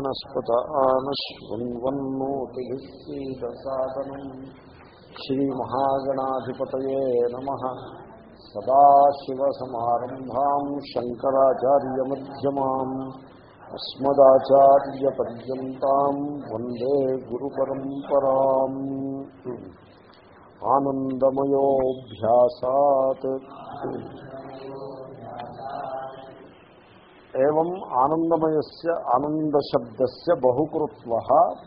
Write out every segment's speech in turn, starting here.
బ్రహ్మణస్పత ఆనశ్వన్వన్నోతిభిస్సీదసాదనం శ్రీమహాగణాధిపతయే నమ. సదాశివసమారంభాం శంకరాచార్యమ్యమాం అస్మదాచార్యపర్యంతం వందే గురు పరంపరాం ఆనందమయోభ్యాసాత్ ఏం ఆనందమయస్య ఆనందశబ్దస్య బహుకృత్వ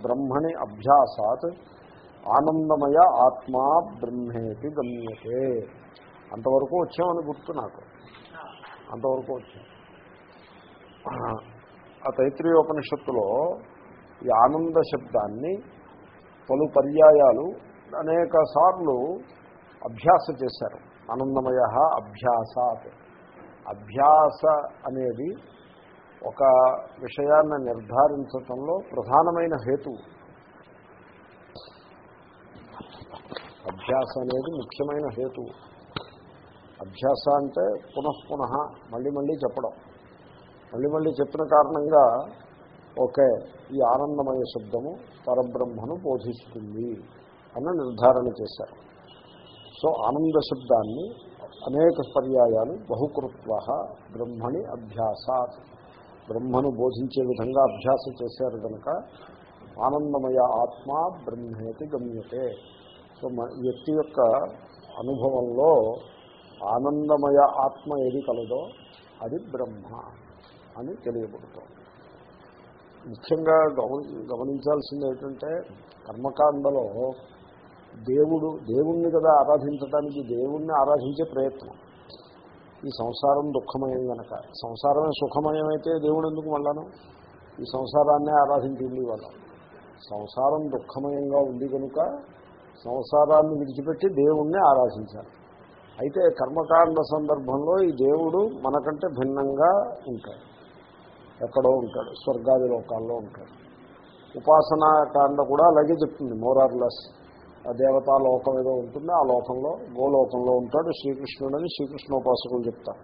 బ్రహ్మణి అభ్యాసాత్. ఆనందమయ ఆత్మా బ్రహ్మేతి గమ్యతే. అంతవరకు వచ్చామని గుర్తు నాకు. అంతవరకు వచ్చాం. ఆ తైత్రీయోపనిషత్తులో ఈ ఆనంద శబ్దాన్ని పలు పర్యాయాలు అనేక సార్లు అభ్యాస చేశారు. ఆనందమయ అభ్యాసాత్. అభ్యాస అనేది ఒక విషయాన్ని నిర్ధారించటంలో ప్రధానమైన హేతు. అభ్యాస అనేది ముఖ్యమైన హేతు. అభ్యాస అంటే పునఃపున మళ్ళీ మళ్ళీ చెప్పడం. మళ్ళీ మళ్ళీ చెప్పిన కారణంగా ఓకే ఈ ఆనందమయ శబ్దము పరబ్రహ్మను బోధిస్తుంది అని నిర్ధారణ చేశారు. సో ఆనంద శబ్దాన్ని అనేక పర్యాయాలు బహుకృత్వ బ్రహ్మణి అభ్యాసాత్. బ్రహ్మను బోధించే విధంగా అభ్యాసం చేశారు కనుక ఆనందమయ ఆత్మ బ్రహ్మేతి గమ్యతే. సో వ్యక్తి యొక్క అనుభవంలో ఆనందమయ ఆత్మ ఏది కలదో అది బ్రహ్మ అని తెలియబడుతుంది ముఖ్యంగా గమనించాల్సింది ఏంటంటే కర్మకాండలో దేవుడు దేవుణ్ణి కదా ఆరాధించడానికి దేవుణ్ణి ఆరాధించే ప్రయత్నం. ఈ సంసారం దుఃఖమయం కనుక సంసారమే సుఖమయమైతే దేవుడు ఎందుకు మళ్ళాను ఈ సంసారాన్నే ఆరాధించింది వాళ్ళ సంసారం దుఃఖమయంగా ఉంది కనుక సంసారాన్ని విడిచిపెట్టి దేవుణ్ణి ఆరాధించాలి. అయితే కర్మకాండ సందర్భంలో ఈ దేవుడు మనకంటే భిన్నంగా ఉంటాడు. ఎక్కడో ఉంటాడు. స్వర్గాది లోకాల్లో ఉంటాడు. ఉపాసనా కాండ కూడా అలాగే చెప్తుంది. మోరార్లెస్ దేవతా లోకం ఏదో ఉంటుంది ఆ లోకంలో గోలోకంలో ఉంటాడు శ్రీకృష్ణుడని శ్రీకృష్ణోపాసకులు చెప్తారు.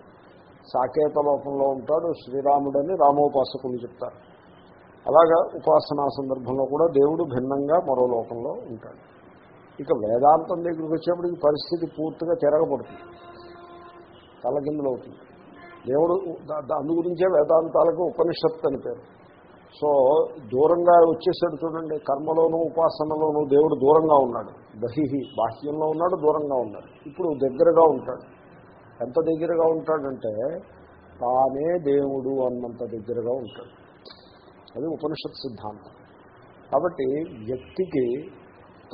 సాకేత లోకంలో ఉంటాడు శ్రీరాముడని రామోపాసకులు చెప్తారు. అలాగా ఉపాసనా సందర్భంలో కూడా దేవుడు భిన్నంగా మరో లోకంలో ఉంటాడు. ఇక వేదాంతం దగ్గరికి వచ్చేప్పటికి పరిస్థితి పూర్తిగా తిరగబడుతుంది. తలకిందులవుతుంది. దేవుడు అందు గురించే వేదాంతాలకు ఉపనిషత్తు అని పేరు. సో దూరంగా వచ్చేసాడు చూడండి కర్మలోనూ ఉపాసనలోనూ దేవుడు దూరంగా ఉన్నాడు. బహిహి బాహ్యంలో ఉన్నాడు దూరంగా ఉన్నాడు. ఇప్పుడు దగ్గరగా ఉంటాడు. ఎంత దగ్గరగా ఉంటాడంటే తానే దేవుడు అన్నంత దగ్గరగా ఉంటాడు. అది ఉపనిషత్ సిద్ధాంతం. కాబట్టి వ్యక్తికి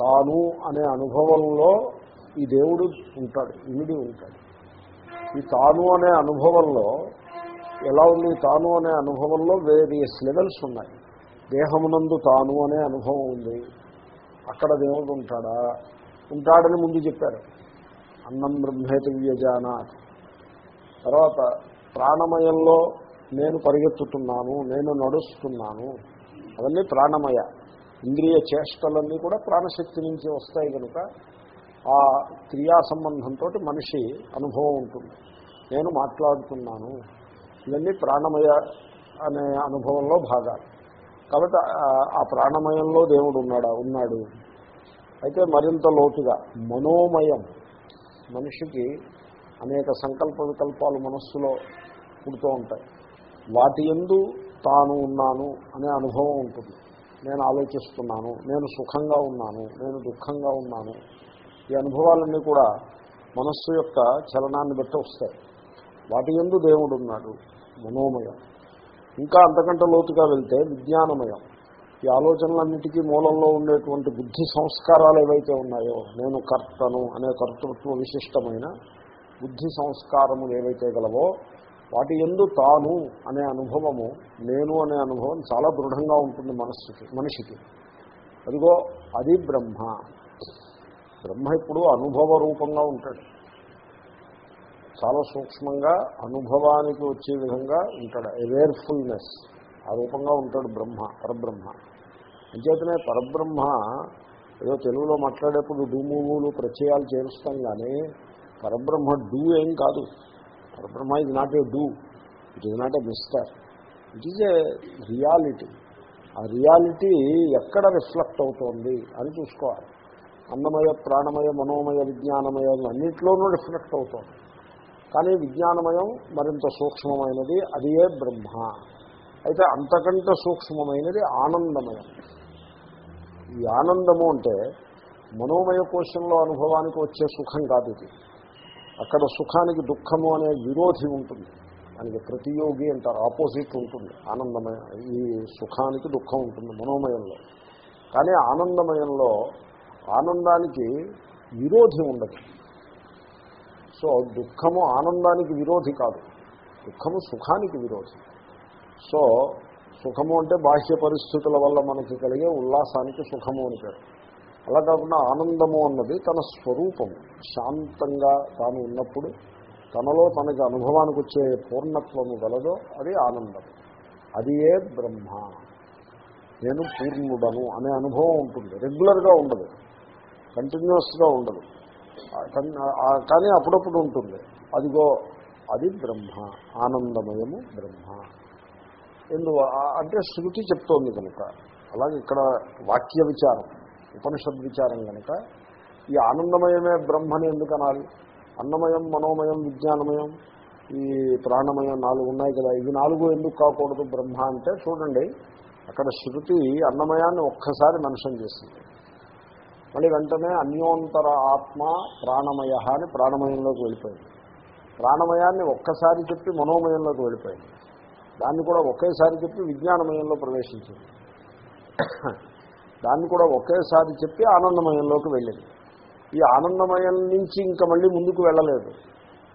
తాను అనే అనుభవంలో ఈ దేవుడు ఉంటాడు ఇమిడి ఉంటాడు. ఈ తాను అనే అనుభవంలో ఎలా ఉంది తాను అనే అనుభవంలో వేరియస్ లెవెల్స్ ఉన్నాయి. దేహమునందు తాను అనే అనుభవం ఉంది. అక్కడ దేవుడు ఉంటాడా? ఉంటాడని ముందు చెప్పారు. అన్నం బ్రహ్మేతి వ్యజాన తర్వాత ప్రాణమయంలో నేను పరిగెత్తుతున్నాను నేను నడుస్తున్నాను. అవన్నీ ప్రాణమయ. ఇంద్రియ చేష్టలన్నీ కూడా ప్రాణశక్తి నుంచి వస్తాయి కనుక ఆ క్రియా సంబంధంతో మనిషి అనుభవం ఉంటుంది. నేను మాట్లాడుతున్నాను. ఇవన్నీ ప్రాణమయ అనే అనుభవంలో భాగాలు. కాబట్టి ఆ ప్రాణమయంలో దేవుడు ఉన్నాడా? ఉన్నాడు. అయితే మరింత లోతుగా మనోమయం. మనిషికి అనేక సంకల్ప వికల్పాలు మనస్సులో పుడుతూ ఉంటాయి. వాటి ఎందు తాను ఉన్నాను అనే అనుభవం ఉంటుంది. నేను ఆలోచిస్తున్నాను నేను సుఖంగా ఉన్నాను నేను దుఃఖంగా ఉన్నాను. ఈ అనుభవాలన్నీ కూడా మనస్సు యొక్క చలనాన్ని బట్టి వస్తాయి. వాటి ఎందు దేవుడు ఉన్నాడు. మనోమయం. ఇంకా అంతకంటే లోతుగా వెళ్తే విజ్ఞానమయం. ఈ ఆలోచనలన్నిటికీ మూలంలో ఉండేటువంటి బుద్ధి సంస్కారాలు ఏవైతే ఉన్నాయో నేను కర్తను అనే కర్తృత్వ విశిష్టమైన బుద్ధి సంస్కారములు ఏవైతే గలవో వాటి ఎందు తాను అనే అనుభవము నేను అనే అనుభవం చాలా దృఢంగా ఉంటుంది మనస్సుకి మనిషికి. అదిగో అది బ్రహ్మ. బ్రహ్మ ఇప్పుడు అనుభవ రూపంగా ఉంటాడు. చాలా సూక్ష్మంగా అనుభవానికి వచ్చే విధంగా ఉంటాడు. అవేర్ఫుల్నెస్ ఆ రూపంగా ఉంటాడు బ్రహ్మ పరబ్రహ్మ. అంచేతనే పరబ్రహ్మ ఏదో తెలుగులో మాట్లాడేప్పుడు డూమూలు ప్రత్యయాలు చేరుస్తాం కానీ పరబ్రహ్మ డూ ఏం కాదు. పరబ్రహ్మ ఇది not a do it is not a mystery it is a reality ఆ రియాలిటీ ఎక్కడ రిఫ్లెక్ట్ అవుతోంది అని చూసుకోవాలి. అన్నమయ ప్రాణమయ మనోమయ విజ్ఞానమయ అన్నింటిలోనూ రిఫ్లెక్ట్ అవుతోంది. కానీ విజ్ఞానమయం మరింత సూక్ష్మమైనది అదియే బ్రహ్మ. అయితే అంతకంటే సూక్ష్మమైనది ఆనందమయం. ఈ ఆనందము అంటే మనోమయ కోశంలో అనుభవానికి వచ్చే సుఖం కాదు ఇది. అక్కడ సుఖానికి దుఃఖము అనే విరోధి ఉంటుంది. దానికి ప్రతియోగి అంటారు ఆపోజిట్ ఉంటుంది. ఆనందమయ ఈ సుఖానికి దుఃఖం ఉంటుంది మనోమయంలో. కానీ ఆనందమయంలో ఆనందానికి విరోధి ఉండదు. సో దుఃఖము ఆనందానికి విరోధి కాదు. దుఃఖము సుఖానికి విరోధి. సో సుఖము అంటే బాహ్య పరిస్థితుల వల్ల మనకి కలిగే ఉల్లాసానికి సుఖము అని పేరు. అలా కాకుండా ఆనందము అన్నది తన స్వరూపము. శాంతంగా తాను ఉన్నప్పుడు తనలో తనకి అనుభవానికి వచ్చే పూర్ణత్వము గలదో అది ఆనందం అది ఏ బ్రహ్మ. నేను పూర్ణుడను అనే అనుభవం ఉంటుంది. రెగ్యులర్గా ఉండదు. కంటిన్యూస్గా ఉండదు. కానీ అప్పుడప్పుడు ఉంటుంది. అదిగో అది బ్రహ్మ ఆనందమయము బ్రహ్మ. ఎందు అంటే శృతి చెప్తోంది కనుక. అలాగే ఇక్కడ వాక్య విచారం ఉపనిషద్ విచారం కనుక ఈ ఆనందమయమే బ్రహ్మని ఎందుకు అనాలి? అన్నమయం మనోమయం విజ్ఞానమయం ఈ ప్రాణమయం నాలుగు ఉన్నాయి కదా. ఇవి నాలుగు ఎందుకు కాకూడదు బ్రహ్మ అంటే చూడండి అక్కడ శృతి అన్నమయాన్ని ఒక్కసారి మెన్షన్ చేసింది. మళ్ళీ వెంటనే అన్యోంతర ఆత్మ ప్రాణమయ అని ప్రాణమయంలోకి వెళ్ళిపోయింది. ప్రాణమయాన్ని ఒక్కసారి చెప్పి మనోమయంలోకి వెళ్ళిపోయింది. దాన్ని కూడా ఒకేసారి చెప్పి విజ్ఞానమయంలో ప్రవేశించింది. దాన్ని కూడా ఒకేసారి చెప్పి ఆనందమయంలోకి వెళ్ళింది. ఈ ఆనందమయం నుంచి ఇంకా మళ్ళీ ముందుకు వెళ్ళలేదు.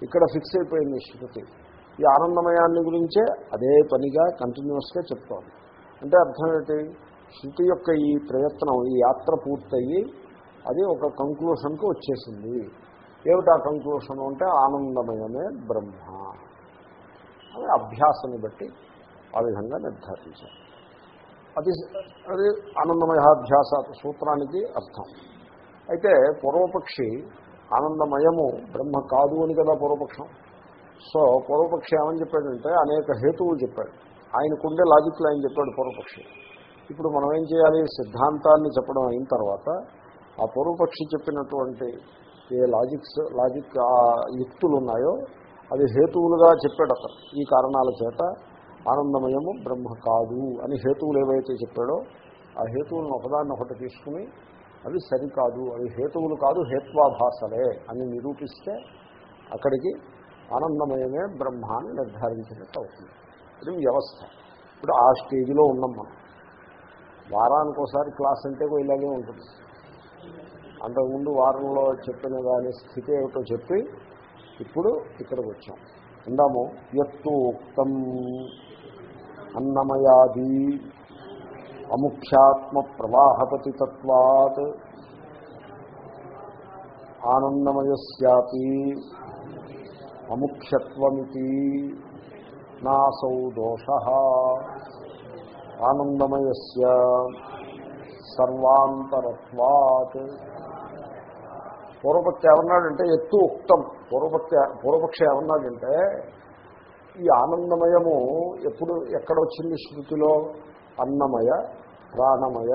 ఇక్కడ ఫిక్స్ అయిపోయింది శృతి. ఈ ఆనందమయాన్ని గురించే అదే పనిగా కంటిన్యూస్గా చెప్తోంది. అంటే అర్థం ఏంటి? శృతి యొక్క ఈ ప్రయత్నం ఈ యాత్ర పూర్తయ్యి అది ఒక కంక్లూషన్కి వచ్చేసింది. ఏమిటా కంక్లూషన్ అంటే ఆనందమయమే బ్రహ్మ అని అభ్యాసాన్ని బట్టి ఆ విధంగా నిర్ధారించారు. అది అది ఆనందమయాభ్యాస సూత్రానికి అర్థం. అయితే పూర్వపక్షి ఆనందమయము బ్రహ్మ కాదు అని కదా పూర్వపక్షం. సో పూర్వపక్షి ఏమని చెప్పాడంటే అనేక హేతువులు చెప్పాడు. ఆయనకుండే లాజిక్లు ఆయన చెప్పాడు పూర్వపక్షి. ఇప్పుడు మనం ఏం చేయాలి? సిద్ధాంతాన్ని చెప్పడం అయిన తర్వాత ఆ పూర్వపక్షి చెప్పినటువంటి ఏ లాజిక్స్ లాజిక్ ఆ యుక్తులు ఉన్నాయో అది హేతువులుగా చెప్పాడు అతను ఈ కారణాల చేత ఆనందమయము బ్రహ్మ కాదు అని హేతువులు ఏవైతే చెప్పాడో ఆ హేతువులను ఒకదాన్ని ఒకటి తీసుకుని అవి సరికాదు అవి హేతువులు కాదు హేత్వాభాసలే అని నిరూపిస్తే అక్కడికి ఆనందమయమే బ్రహ్మ అని నిర్ధారించినట్టు అవుతుంది. ఇది వ్యవస్థ. ఇప్పుడు ఆ స్టేజ్లో ఉన్నాం మనం. వారానికి ఒకసారి క్లాస్ అంటే ఇలాగే ఉంటుంది. అంతకుముందు వారంలో చెప్పిన దాని స్థితి ఏమిటో చెప్పి ఇప్పుడు ఇక్కడికి వచ్చాం. అందాము ఎత్తు ఉక్తం అన్నమయాది అముఖ్యాత్మ ప్రవాహపతి తత్వాత్ ఆనందమయస్యాపి అముఖ్యత్వమితి నాసౌ దోష ఆనందమయస్య సర్వాంతరత్వాత్ పూర్వపక్షి ఏమన్నాడంటే ఎత్తు ఉక్తం. పూర్వపక్ష పూర్వపక్ష ఏమన్నాడంటే ఈ ఆనందమయము ఎప్పుడు ఎక్కడొచ్చింది శృతిలో? అన్నమయ ప్రాణమయ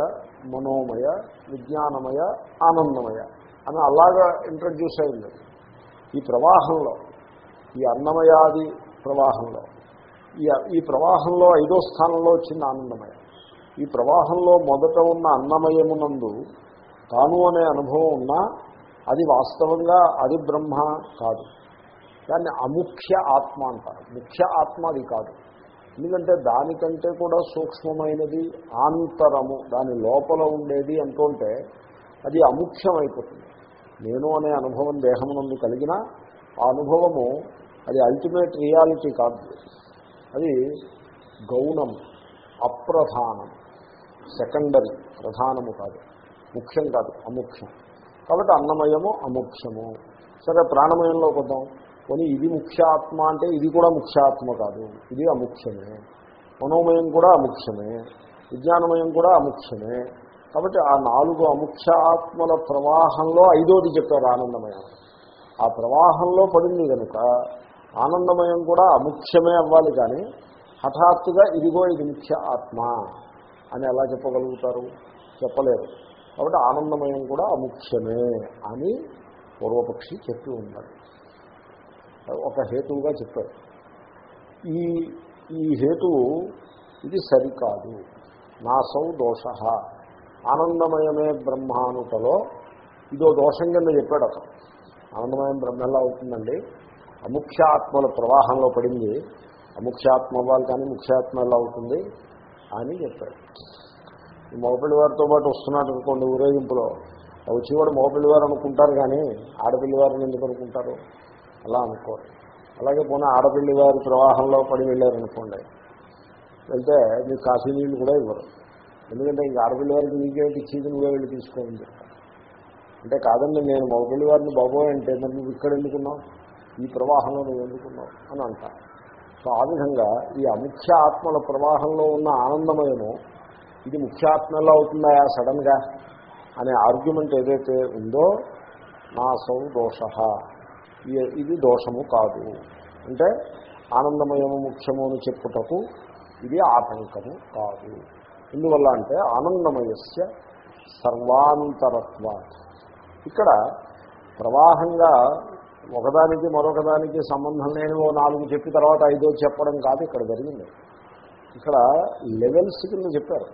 మనోమయ విజ్ఞానమయ ఆనందమయ అని అలాగా ఇంట్రడ్యూస్ అయింది. ఈ ప్రవాహంలో ఈ అన్నమయాది ప్రవాహంలో ఈ ఈ ప్రవాహంలో ఐదో స్థానంలో వచ్చింది ఆనందమయ. ఈ ప్రవాహంలో మొదట ఉన్న అన్నమయమునందు తాను అనే అనుభవం ఉన్నా అది వాస్తవంగా అది బ్రహ్మ కాదు. దాన్ని అముఖ్య ఆత్మ అంటారు. ముఖ్య ఆత్మ అది కాదు. ఎందుకంటే దానికంటే కూడా సూక్ష్మమైనది ఆంతరము దాని లోపల ఉండేది అంటుంటే అది అముఖ్యమైపోతుంది. నేను అనే అనుభవం దేహమునందు కలిగిన ఆ అనుభవము అది అల్టిమేట్ రియాలిటీ కాదు. అది గౌణం అప్రధానం సెకండరీ ప్రధానము కాదు. ముఖ్యం కాదు అముఖ్యం. కాబట్టి అన్నమయము అముఖ్యము సరే ప్రాణమయంలో కొద్దాం. కొని ఇది ముఖ్యాత్మ అంటే ఇది కూడా ముఖ్యాత్మ కాదు. ఇది అముఖ్యమే మనోమయం కూడా అముఖ్యమే విజ్ఞానమయం కూడా అముఖ్యమే కాబట్టి ఆ నాలుగు అముఖ్య ఆత్మల ప్రవాహంలో ఐదోది చెప్పారు ఆనందమయం. ఆ ప్రవాహంలో పడింది కనుక ఆనందమయం కూడా అముఖ్యమే అవ్వాలి కానీ హఠాత్తుగా ఇదిగో ఇది ముఖ్య ఆత్మ అని ఎలా చెప్పగలుగుతారు? చెప్పలేరు కాబట్టి ఆనందమయం కూడా అముఖ్యమే అని పూర్వపక్షి చెప్పి ఉన్నాడు ఒక హేతువుగా చెప్పాడు. ఈ ఈ హేతువు ఇది సరికాదు. నాసౌ దోష. ఆనందమయమే బ్రహ్మానుటలో ఇదో దోషం కింద చెప్పాడు అతను. ఆనందమయం బ్రహ్మ ఎలా అవుతుందండి? అముఖ్యాత్మల ప్రవాహంలో పడింది. అముఖ్యాత్మ అవ్వాలి కానీ ముఖ్యాత్మ ఎలా అవుతుంది? అని చెప్పాడు. మగపిల్లి వారితో పాటు వస్తున్నాడు అనుకోండి ఊరేగింపులో. వచ్చేవాడు మగపిల్లి వారు అనుకుంటారు కానీ ఆడపిల్లి వారిని ఎందుకు అనుకుంటారు? అలా అనుకోరు. అలాగే పోనీ ఆడపిల్లి వారి ప్రవాహంలో పడి వెళ్ళారనుకోండి. వెళ్తే మీకు కాఫీ నీళ్ళు కూడా ఇవ్వరు. ఎందుకంటే ఇంక ఆడపిల్లి వారికి నీకేమిటి ఇచ్చేది? నువ్వే వెళ్ళి తీసుకోమని చెప్తాను అంటే కాదండి నేను మగపిల్లి వారిని బాబోయ్ అంటే మరి నువ్వు ఇక్కడ ఎందుకున్నావు? ఈ ప్రవాహంలో నువ్వు ఎందుకున్నావు? అని అంటాను సో ఆ విధంగా ఈ అముఖ్య ఆత్మల ప్రవాహంలో ఉన్న ఆనందమయము ఇది ముఖ్యాత్మలా అవుతుందా సడన్గా అనే ఆర్గ్యుమెంట్ ఏదైతే ఉందో నా సౌ దోష ఇది దోషము కాదు. అంటే ఆనందమయము ముఖ్యము అని చెప్పుటకు ఇది ఆటంకము కాదు. ఎందువల్ల అంటే ఆనందమయస్య సర్వాంతరత్వ ఇక్కడ ప్రవాహంగా ఒకదానికి మరొకదానికి సంబంధం లేని ఓ నాలుగు చెప్పి తర్వాత ఐదో చెప్పడం కాదు ఇక్కడ జరిగింది. ఇక్కడ లెవెల్స్ కింద చెప్పారు.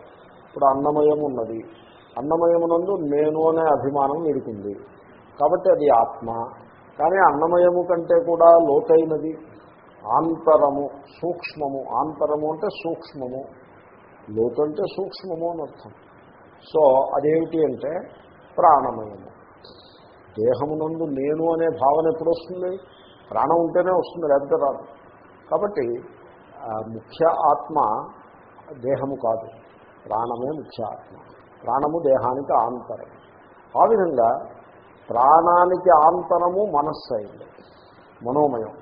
ఇప్పుడు అన్నమయం ఉన్నది. అన్నమయమునందు నేను అనే అభిమానం వీడుకుంది కాబట్టి అది ఆత్మ. కానీ అన్నమయము కంటే కూడా లోతైనది ఆంతరము సూక్ష్మము. ఆంతరము అంటే సూక్ష్మము. లోతు అంటే సూక్ష్మము అని అర్థం. సో అదేమిటి అంటే ప్రాణమయము. దేహమునందు నేను అనే భావన ఎప్పుడు వస్తుంది ప్రాణం ఉంటేనే వస్తుంది లేకపోతే రాదు. కాబట్టి ముఖ్య ఆత్మ దేహము కాదు. ప్రాణమే ముఖ్య ఆత్మ ప్రాణము దేహానికి ఆంతరం. ఆ విధంగా ప్రాణానికి ఆంతరము మనస్సు అయింది మనోమయం.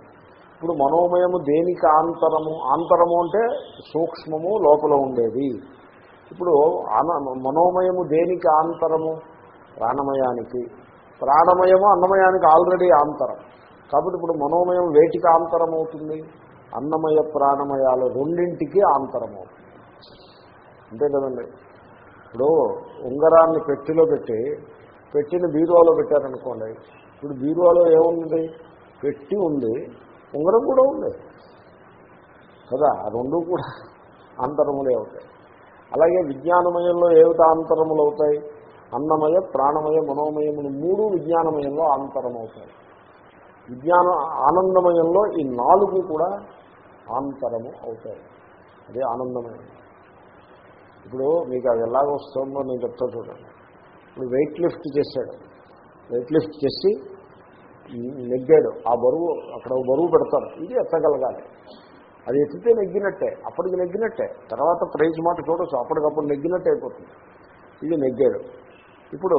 ఇప్పుడు మనోమయము దేనికి ఆంతరము? ఆంతరము అంటే సూక్ష్మము లోపల ఉండేది. ఇప్పుడు మనోమయము దేనికి ఆంతరము? ప్రాణమయానికి. ప్రాణమయము అన్నమయానికి ఆల్రెడీ ఆంతరం. కాబట్టి ఇప్పుడు మనోమయం వేటికి ఆంతరం అవుతుంది అన్నమయ ప్రాణమయాలు రెండింటికి ఆంతరం అవుతుంది అంతే కదండి. ఇప్పుడు ఉంగరాన్ని పెట్టిలో పెట్టి పెట్టిన బీరువాలో పెట్టారనుకోండి ఇప్పుడు బీరువాలో ఏముంది? పెట్టి ఉంది ఉంగరం కూడా ఉంది. కదా రెండు కూడా అంతరములే అవుతాయి. అలాగే విజ్ఞానమయంలో ఏమిటా అంతరములు అవుతాయి? అన్నమయ ప్రాణమయ మనోమయములు మూడు విజ్ఞానమయంలో అంతరం అవుతాయి విజ్ఞాన ఆనందమయంలో ఈ నాలుగు కూడా ఆంతరము అవుతాయి. అదే ఆనందమయం. ఇప్పుడు మీకు అది ఎలాగ వస్తుందో నేను చెప్తా చూడండి. ఇప్పుడు వెయిట్ లిఫ్ట్ చేశాడు. వెయిట్ లిఫ్ట్ చేసి నెగ్గాడు. ఆ బరువు అక్కడ బరువు పెడతారు. ఇది ఎత్తగలగాలి. అది ఎత్తితే నెగ్గినట్టే. అప్పటికి నెగ్గినట్టే. తర్వాత ప్రైజ్ మాట చూడొచ్చు. అప్పటికప్పుడు నెగ్గినట్టే అయిపోతుంది. ఇది నెగ్గాడు. ఇప్పుడు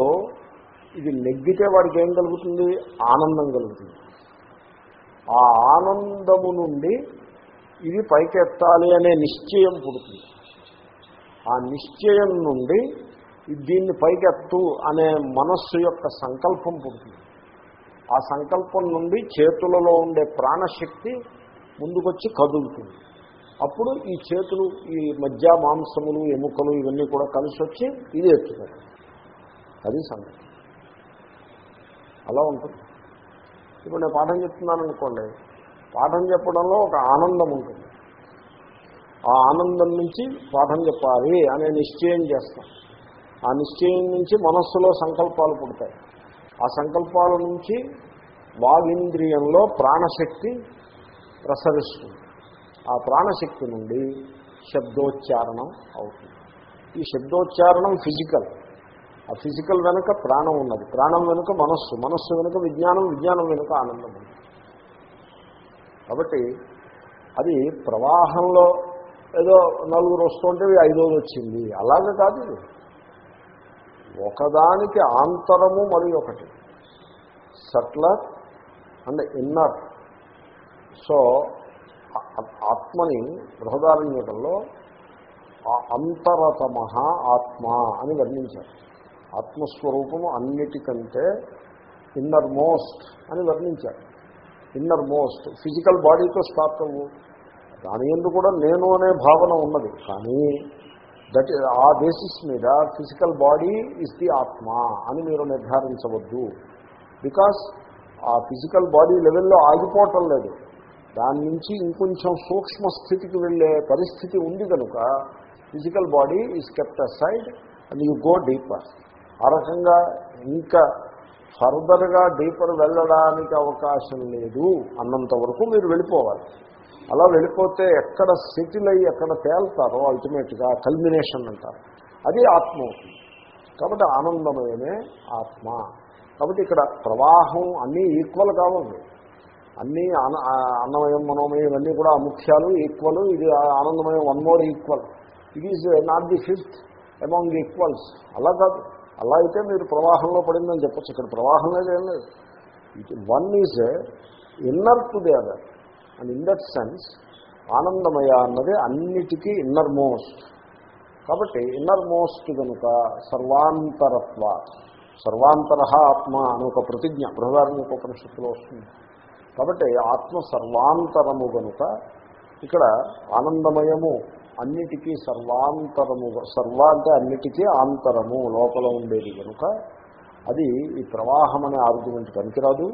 ఇది నెగ్గితే వాడికి ఏం కలుగుతుంది? ఆనందం కలుగుతుంది. ఆ ఆనందము నుండి ఇది పైకెత్తాలి అనే నిశ్చయం పుడుతుంది. ఆ నిశ్చయం నుండి దీన్ని పైకెత్తు అనే మనస్సు యొక్క సంకల్పం పుడుతుంది. ఆ సంకల్పం నుండి చేతులలో ఉండే ప్రాణశక్తి ముందుకొచ్చి కదులుతుంది. అప్పుడు ఈ చేతులు ఈ మధ్య మాంసములు ఎముకలు ఇవన్నీ కూడా కలిసి వచ్చి ఇది ఎత్తుతారు అది సంగతి. అలా ఉంటుంది. ఇప్పుడు నేను పాఠం చెప్తున్నాను అనుకోండి. పాఠం చెప్పడంలో ఒక ఆనందం ఉంటుంది. ఆ ఆనందం నుంచి పాఠం చెప్పాలి అనే నిశ్చయం చేస్తాం. ఆ నిశ్చయం నుంచి మనస్సులో సంకల్పాలు పుడతాయి. ఆ సంకల్పాల నుంచి వాగింద్రియంలో ప్రాణశక్తి ప్రసరిస్తుంది. ఆ ప్రాణశక్తి నుండి శబ్దోచ్చారణం అవుతుంది. ఈ శబ్దోచ్చారణం ఫిజికల్. ఆ ఫిజికల్ వెనుక ప్రాణం ఉన్నది. ప్రాణం వెనుక మనస్సు. మనస్సు వెనుక విజ్ఞానం విజ్ఞానం వెనుక ఆనందం. ఉంది కాబట్టి అది ప్రవాహంలో ఏదో నలుగురు వస్తుంటే ఐదోది వచ్చింది. అలాగే కాదు ఇది. ఒకదానికి ఆంతరము మరి ఒకటి. సట్లర్ అండ్ ఇన్నర్ సో ఆత్మని బృహదారణ్యకంలో అంతరతమ ఆత్మ అని వర్ణించారు. ఆత్మస్వరూపము అన్నిటికంటే ఇన్నర్ మోస్ట్ అని వర్ణించారు. ఇన్నర్ మోస్ట్ ఫిజికల్ బాడీతో స్టార్ట్ అవ్వు. దాని ఎందు కూడా నేను అనే భావన ఉన్నది. కానీ దట్ ఆ బేసిస్ మీద ఫిజికల్ బాడీ ఇస్ ది ఆత్మ అని మీరు నిర్ధారించవద్దు. బికాస్ ఆ ఫిజికల్ బాడీ లెవెల్లో ఆగిపోవటం లేదు. దాని నుంచి ఇంకొంచెం సూక్ష్మ స్థితికి వెళ్ళే పరిస్థితి ఉంది కనుక physical body is kept aside and you go deeper ఆ రకంగా ఇంకా ఫర్దర్గా డీపర్ వెళ్ళడానికి అవకాశం లేదు. అన్నంత వరకు మీరు వెళ్ళిపోవాలి. అలా వెళ్ళిపోతే ఎక్కడ సెటిల్ అయ్యి ఎక్కడ తేల్తారో అల్టిమేట్గా కల్మినేషన్ అంటారు. అది ఆత్మ అవుతుంది కాబట్టి ఆనందమయమే ఆత్మ. కాబట్టి ఇక్కడ ప్రవాహం అన్నీ ఈక్వల్ కావాలి అన్నీ అన- అన్నమయం మనోమయం ఇవన్నీ కూడా ముఖ్యాలు ఈక్వల్. ఇది ఆనందమయం one more equal. It is not the fifth among equals అలా కాదు. అలా అయితే మీరు ప్రవాహంలో పడిందని చెప్పచ్చు. ఇక్కడ ప్రవాహం లేదు ఏం లేదు. One is inner to the other and in that sense ఆనందమయ అన్నది అన్నిటికీ ఇన్నర్ మోస్ట్ కాబట్టి ఇన్నర్ మోస్ట్ కనుక సర్వాంతరత్వ సర్వాంతర ఆత్మ అని ఒక ప్రతిజ్ఞ బృహదారణ్య ఉపనిషత్తులో వస్తుంది. కాబట్టి ఆత్మ సర్వాంతరము కనుక ఇక్కడ ఆనందమయము అన్నిటికీ సర్వాంతరము సర్వ అంటే అన్నిటికీ ఆంతరము లోపల ఉండేది కనుక అది ఈ ప్రవాహం అనే ఆర్గ్యుమెంట్ పనికిరాదు.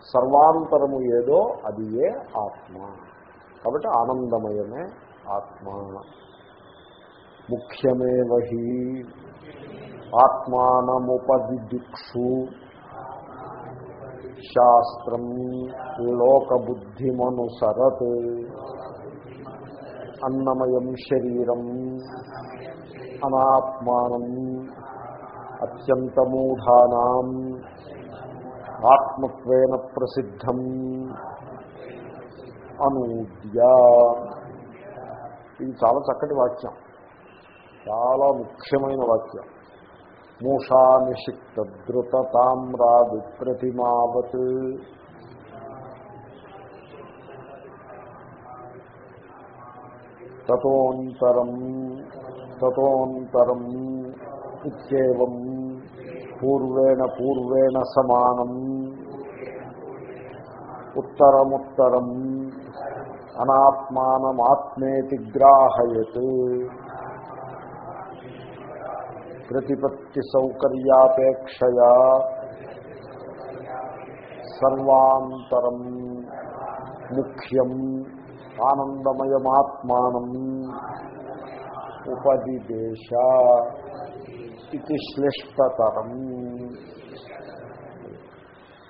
సర్వాంతరము ఏదో అది ఏ ఆత్మ. కాబట్టి ఆనందమయమే ఆత్మ. ముఖ్యమేవహి ఆత్మానముపదిదిక్షు. శాస్త్రం లోకబుద్ధిమనుసరత్. అన్నమయం శరీరం. అనాత్మానం అత్యంతమూఢానాం. ఆత్మత్వేన ప్రసిద్ధం అనూద్య. ఇది చాలా చక్కటి వాక్యం. చాలా ముఖ్యమైన వాక్యం. మూషా నిషిక్త ధృత తామ్రాది ప్రతిమావత్ తతోంతరం తతోంతరం ఇత్యేవం పూర్వేణ పూర్వేణ సమానం. ఉత్తరముత్తరం. అనాత్మానమాత్మేతి గ్రాహయత్. ప్రతిపత్తి సౌకర్యాపేక్షయా సర్వాంతరం ముఖ్యం. ఆనందమయమాత్మానం. ఉపదిదేశ. ఇది శ్లిష్టతరం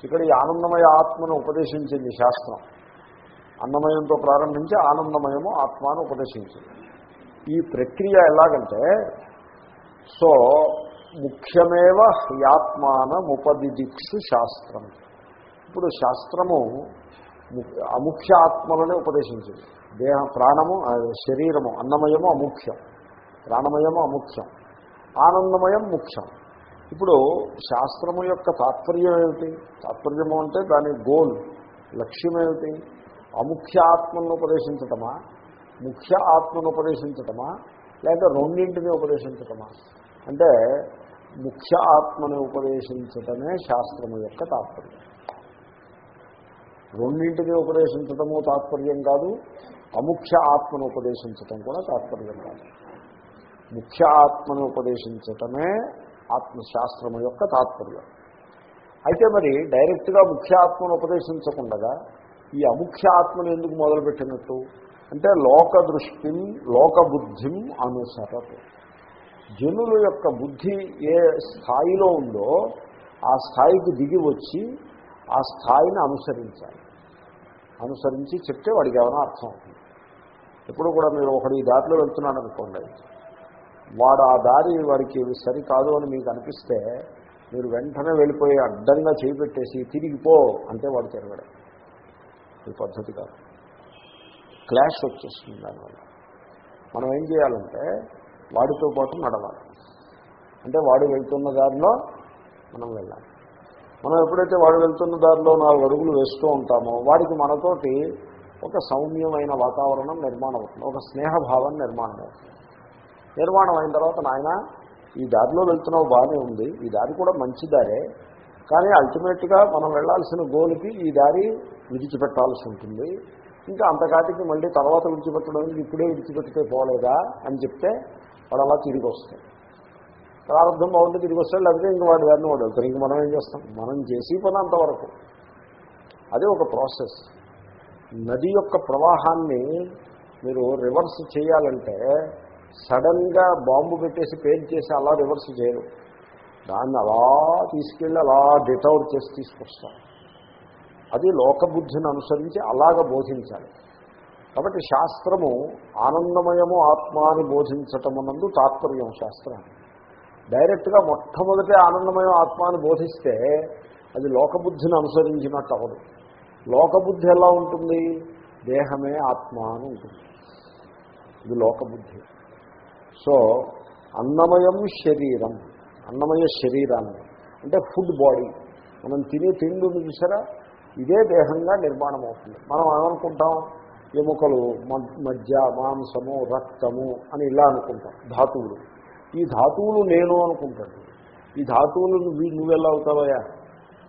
ఇక్కడ ఈ ఆనందమయ ఆత్మను ఉపదేశించింది శాస్త్రం. అన్నమయంతో ప్రారంభించి ఆనందమయము ఆత్మను ఉపదేశించింది. ఈ ప్రక్రియ ఎలాగంటే సో ముఖ్యమేవ హ్యాత్మానముపదిదిక్షు శాస్త్రం. ఇప్పుడు శాస్త్రము అముఖ్య ఆత్మలనే ఉపదేశించింది. దేహ ప్రాణము శరీరము అన్నమయము అముఖ్యం. ప్రాణమయము అముఖ్యం. ఆనందమయం ముఖ్యం ఇప్పుడు శాస్త్రము యొక్క తాత్పర్యం ఏమిటి? తాత్పర్యము అంటే దాని గోల్ లక్ష్యం ఏమిటి? అముఖ్య ఆత్మను ఉపదేశించటమా? ముఖ్య ఆత్మను ఉపదేశించటమా? లేక రెండింటిని ఉపదేశించటమా? అంటే ముఖ్య ఆత్మని ఉపదేశించటమే శాస్త్రము యొక్క తాత్పర్యం. రెండింటిని ఉపదేశించటము తాత్పర్యం కాదు అముఖ్య ఆత్మను ఉపదేశించటం కూడా తాత్పర్యం కాదు. ముఖ్య ఆత్మను ఉపదేశించటమే ఆత్మశాస్త్రము యొక్క తాత్పర్యం. అయితే మరి డైరెక్ట్గా ముఖ్య ఆత్మను ఉపదేశించకుండా ఈ అముఖ్య ఆత్మను ఎందుకు మొదలుపెట్టినట్టు? అంటే లోక దృష్టిం లోక బుద్ధిం అనుసరత్. జనుల యొక్క బుద్ధి ఏ స్థాయిలో ఉందో ఆ స్థాయికి దిగి వచ్చి ఆ స్థాయిని అనుసరించాలి. అనుసరించి చెప్తే వాడికి ఏమైనా అర్థం అవుతుంది. ఎప్పుడు కూడా మీరు ఒకడు ఈ దారిలో వెళ్తున్నాడు అనుకోండి వాడు ఆ దారి వాడికి సరికాదు అని మీకు అనిపిస్తే మీరు వెంటనే వెళ్ళిపోయి అడ్డంగా చేపెట్టేసి తిరిగిపో అంటే వాడు తిరగడం. ఈ పద్ధతి కాదు. క్లాష్ వచ్చేస్తుంది దానివల్ల. మనం ఏం చేయాలంటే వాడితో పాటు నడవాలి. అంటే వాడు వెళ్తున్న దారిలో మనం వెళ్ళాలి. మనం ఎప్పుడైతే వాడు వెళ్తున్న దారిలో నాలుగు అడుగులు వేస్తూ ఉంటామో వాడికి మనతోటి ఒక సౌమ్యమైన వాతావరణం నిర్మాణం అవుతుంది. ఒక స్నేహభావం నిర్మాణం అవుతుంది. నిర్మాణం అయిన తర్వాత నాయన ఈ దారిలో వెళ్తున్నావు బాగానే ఉంది. ఈ దారి కూడా మంచి దారే. కానీ అల్టిమేట్గా మనం వెళ్ళాల్సిన గోల్కి ఈ దారి విడిచిపెట్టాల్సి ఉంటుంది. ఇంకా అంతకాటికి మళ్ళీ తర్వాత విడిచిపెట్టడానికి ఇప్పుడే విడిచిపెట్టితే పోలేదా అని చెప్తే వాడు అలా తిరిగి వస్తాడు. ప్రారంభం బాగుంటే తిరిగి వస్తాడు లేకపోతే ఇంక వాడు దాన్ని వాడు వెళ్తారు ఇంక మనం ఏం చేస్తాం? మనం చేసి పని అంతవరకు. అదే ఒక ప్రాసెస్ నది యొక్క ప్రవాహాన్ని మీరు రివర్స్ చేయాలంటే సడన్గా బాంబు పెట్టేసి పెయింట్ చేసి అలా రివర్స్ చేయరు. దాన్ని అలా తీసుకెళ్ళి అలా డిటౌట్ చేసి తీసుకొస్తారు. అది లోకబుద్ధిని అనుసరించి అలాగ బోధించాలి. కాబట్టి శాస్త్రము ఆనందమయము ఆత్మ అని అన్నందు తాత్పర్యం శాస్త్రాన్ని డైరెక్ట్గా మొట్టమొదటి ఆనందమయం ఆత్మ అని బోధిస్తే అది లోకబుద్ధిని అనుసరించినట్టు అవ్వదు. లోకబుద్ధి ఎలా ఉంటుంది? దేహమే ఆత్మ అని ఉంటుంది. ఇది లోకబుద్ధి. సో అన్నమయం శరీరం అన్నమయ శరీరాన్ని అంటే ఫుడ్ బాడీ. మనం తినే తిండి ఉంది చూసారా? ఇదే దేహంగా నిర్మాణం అవుతుంది మనం ఏమనుకుంటాం? ఎముకలు మ- మధ్య మాంసము రక్తము అని ఇలా అనుకుంటాం. ధాతువులు. ఈ ధాతువులు నేను అనుకుంటాను. ఈ ధాతువులు నువ్వు నువ్వెలా అవుతావయ్యా?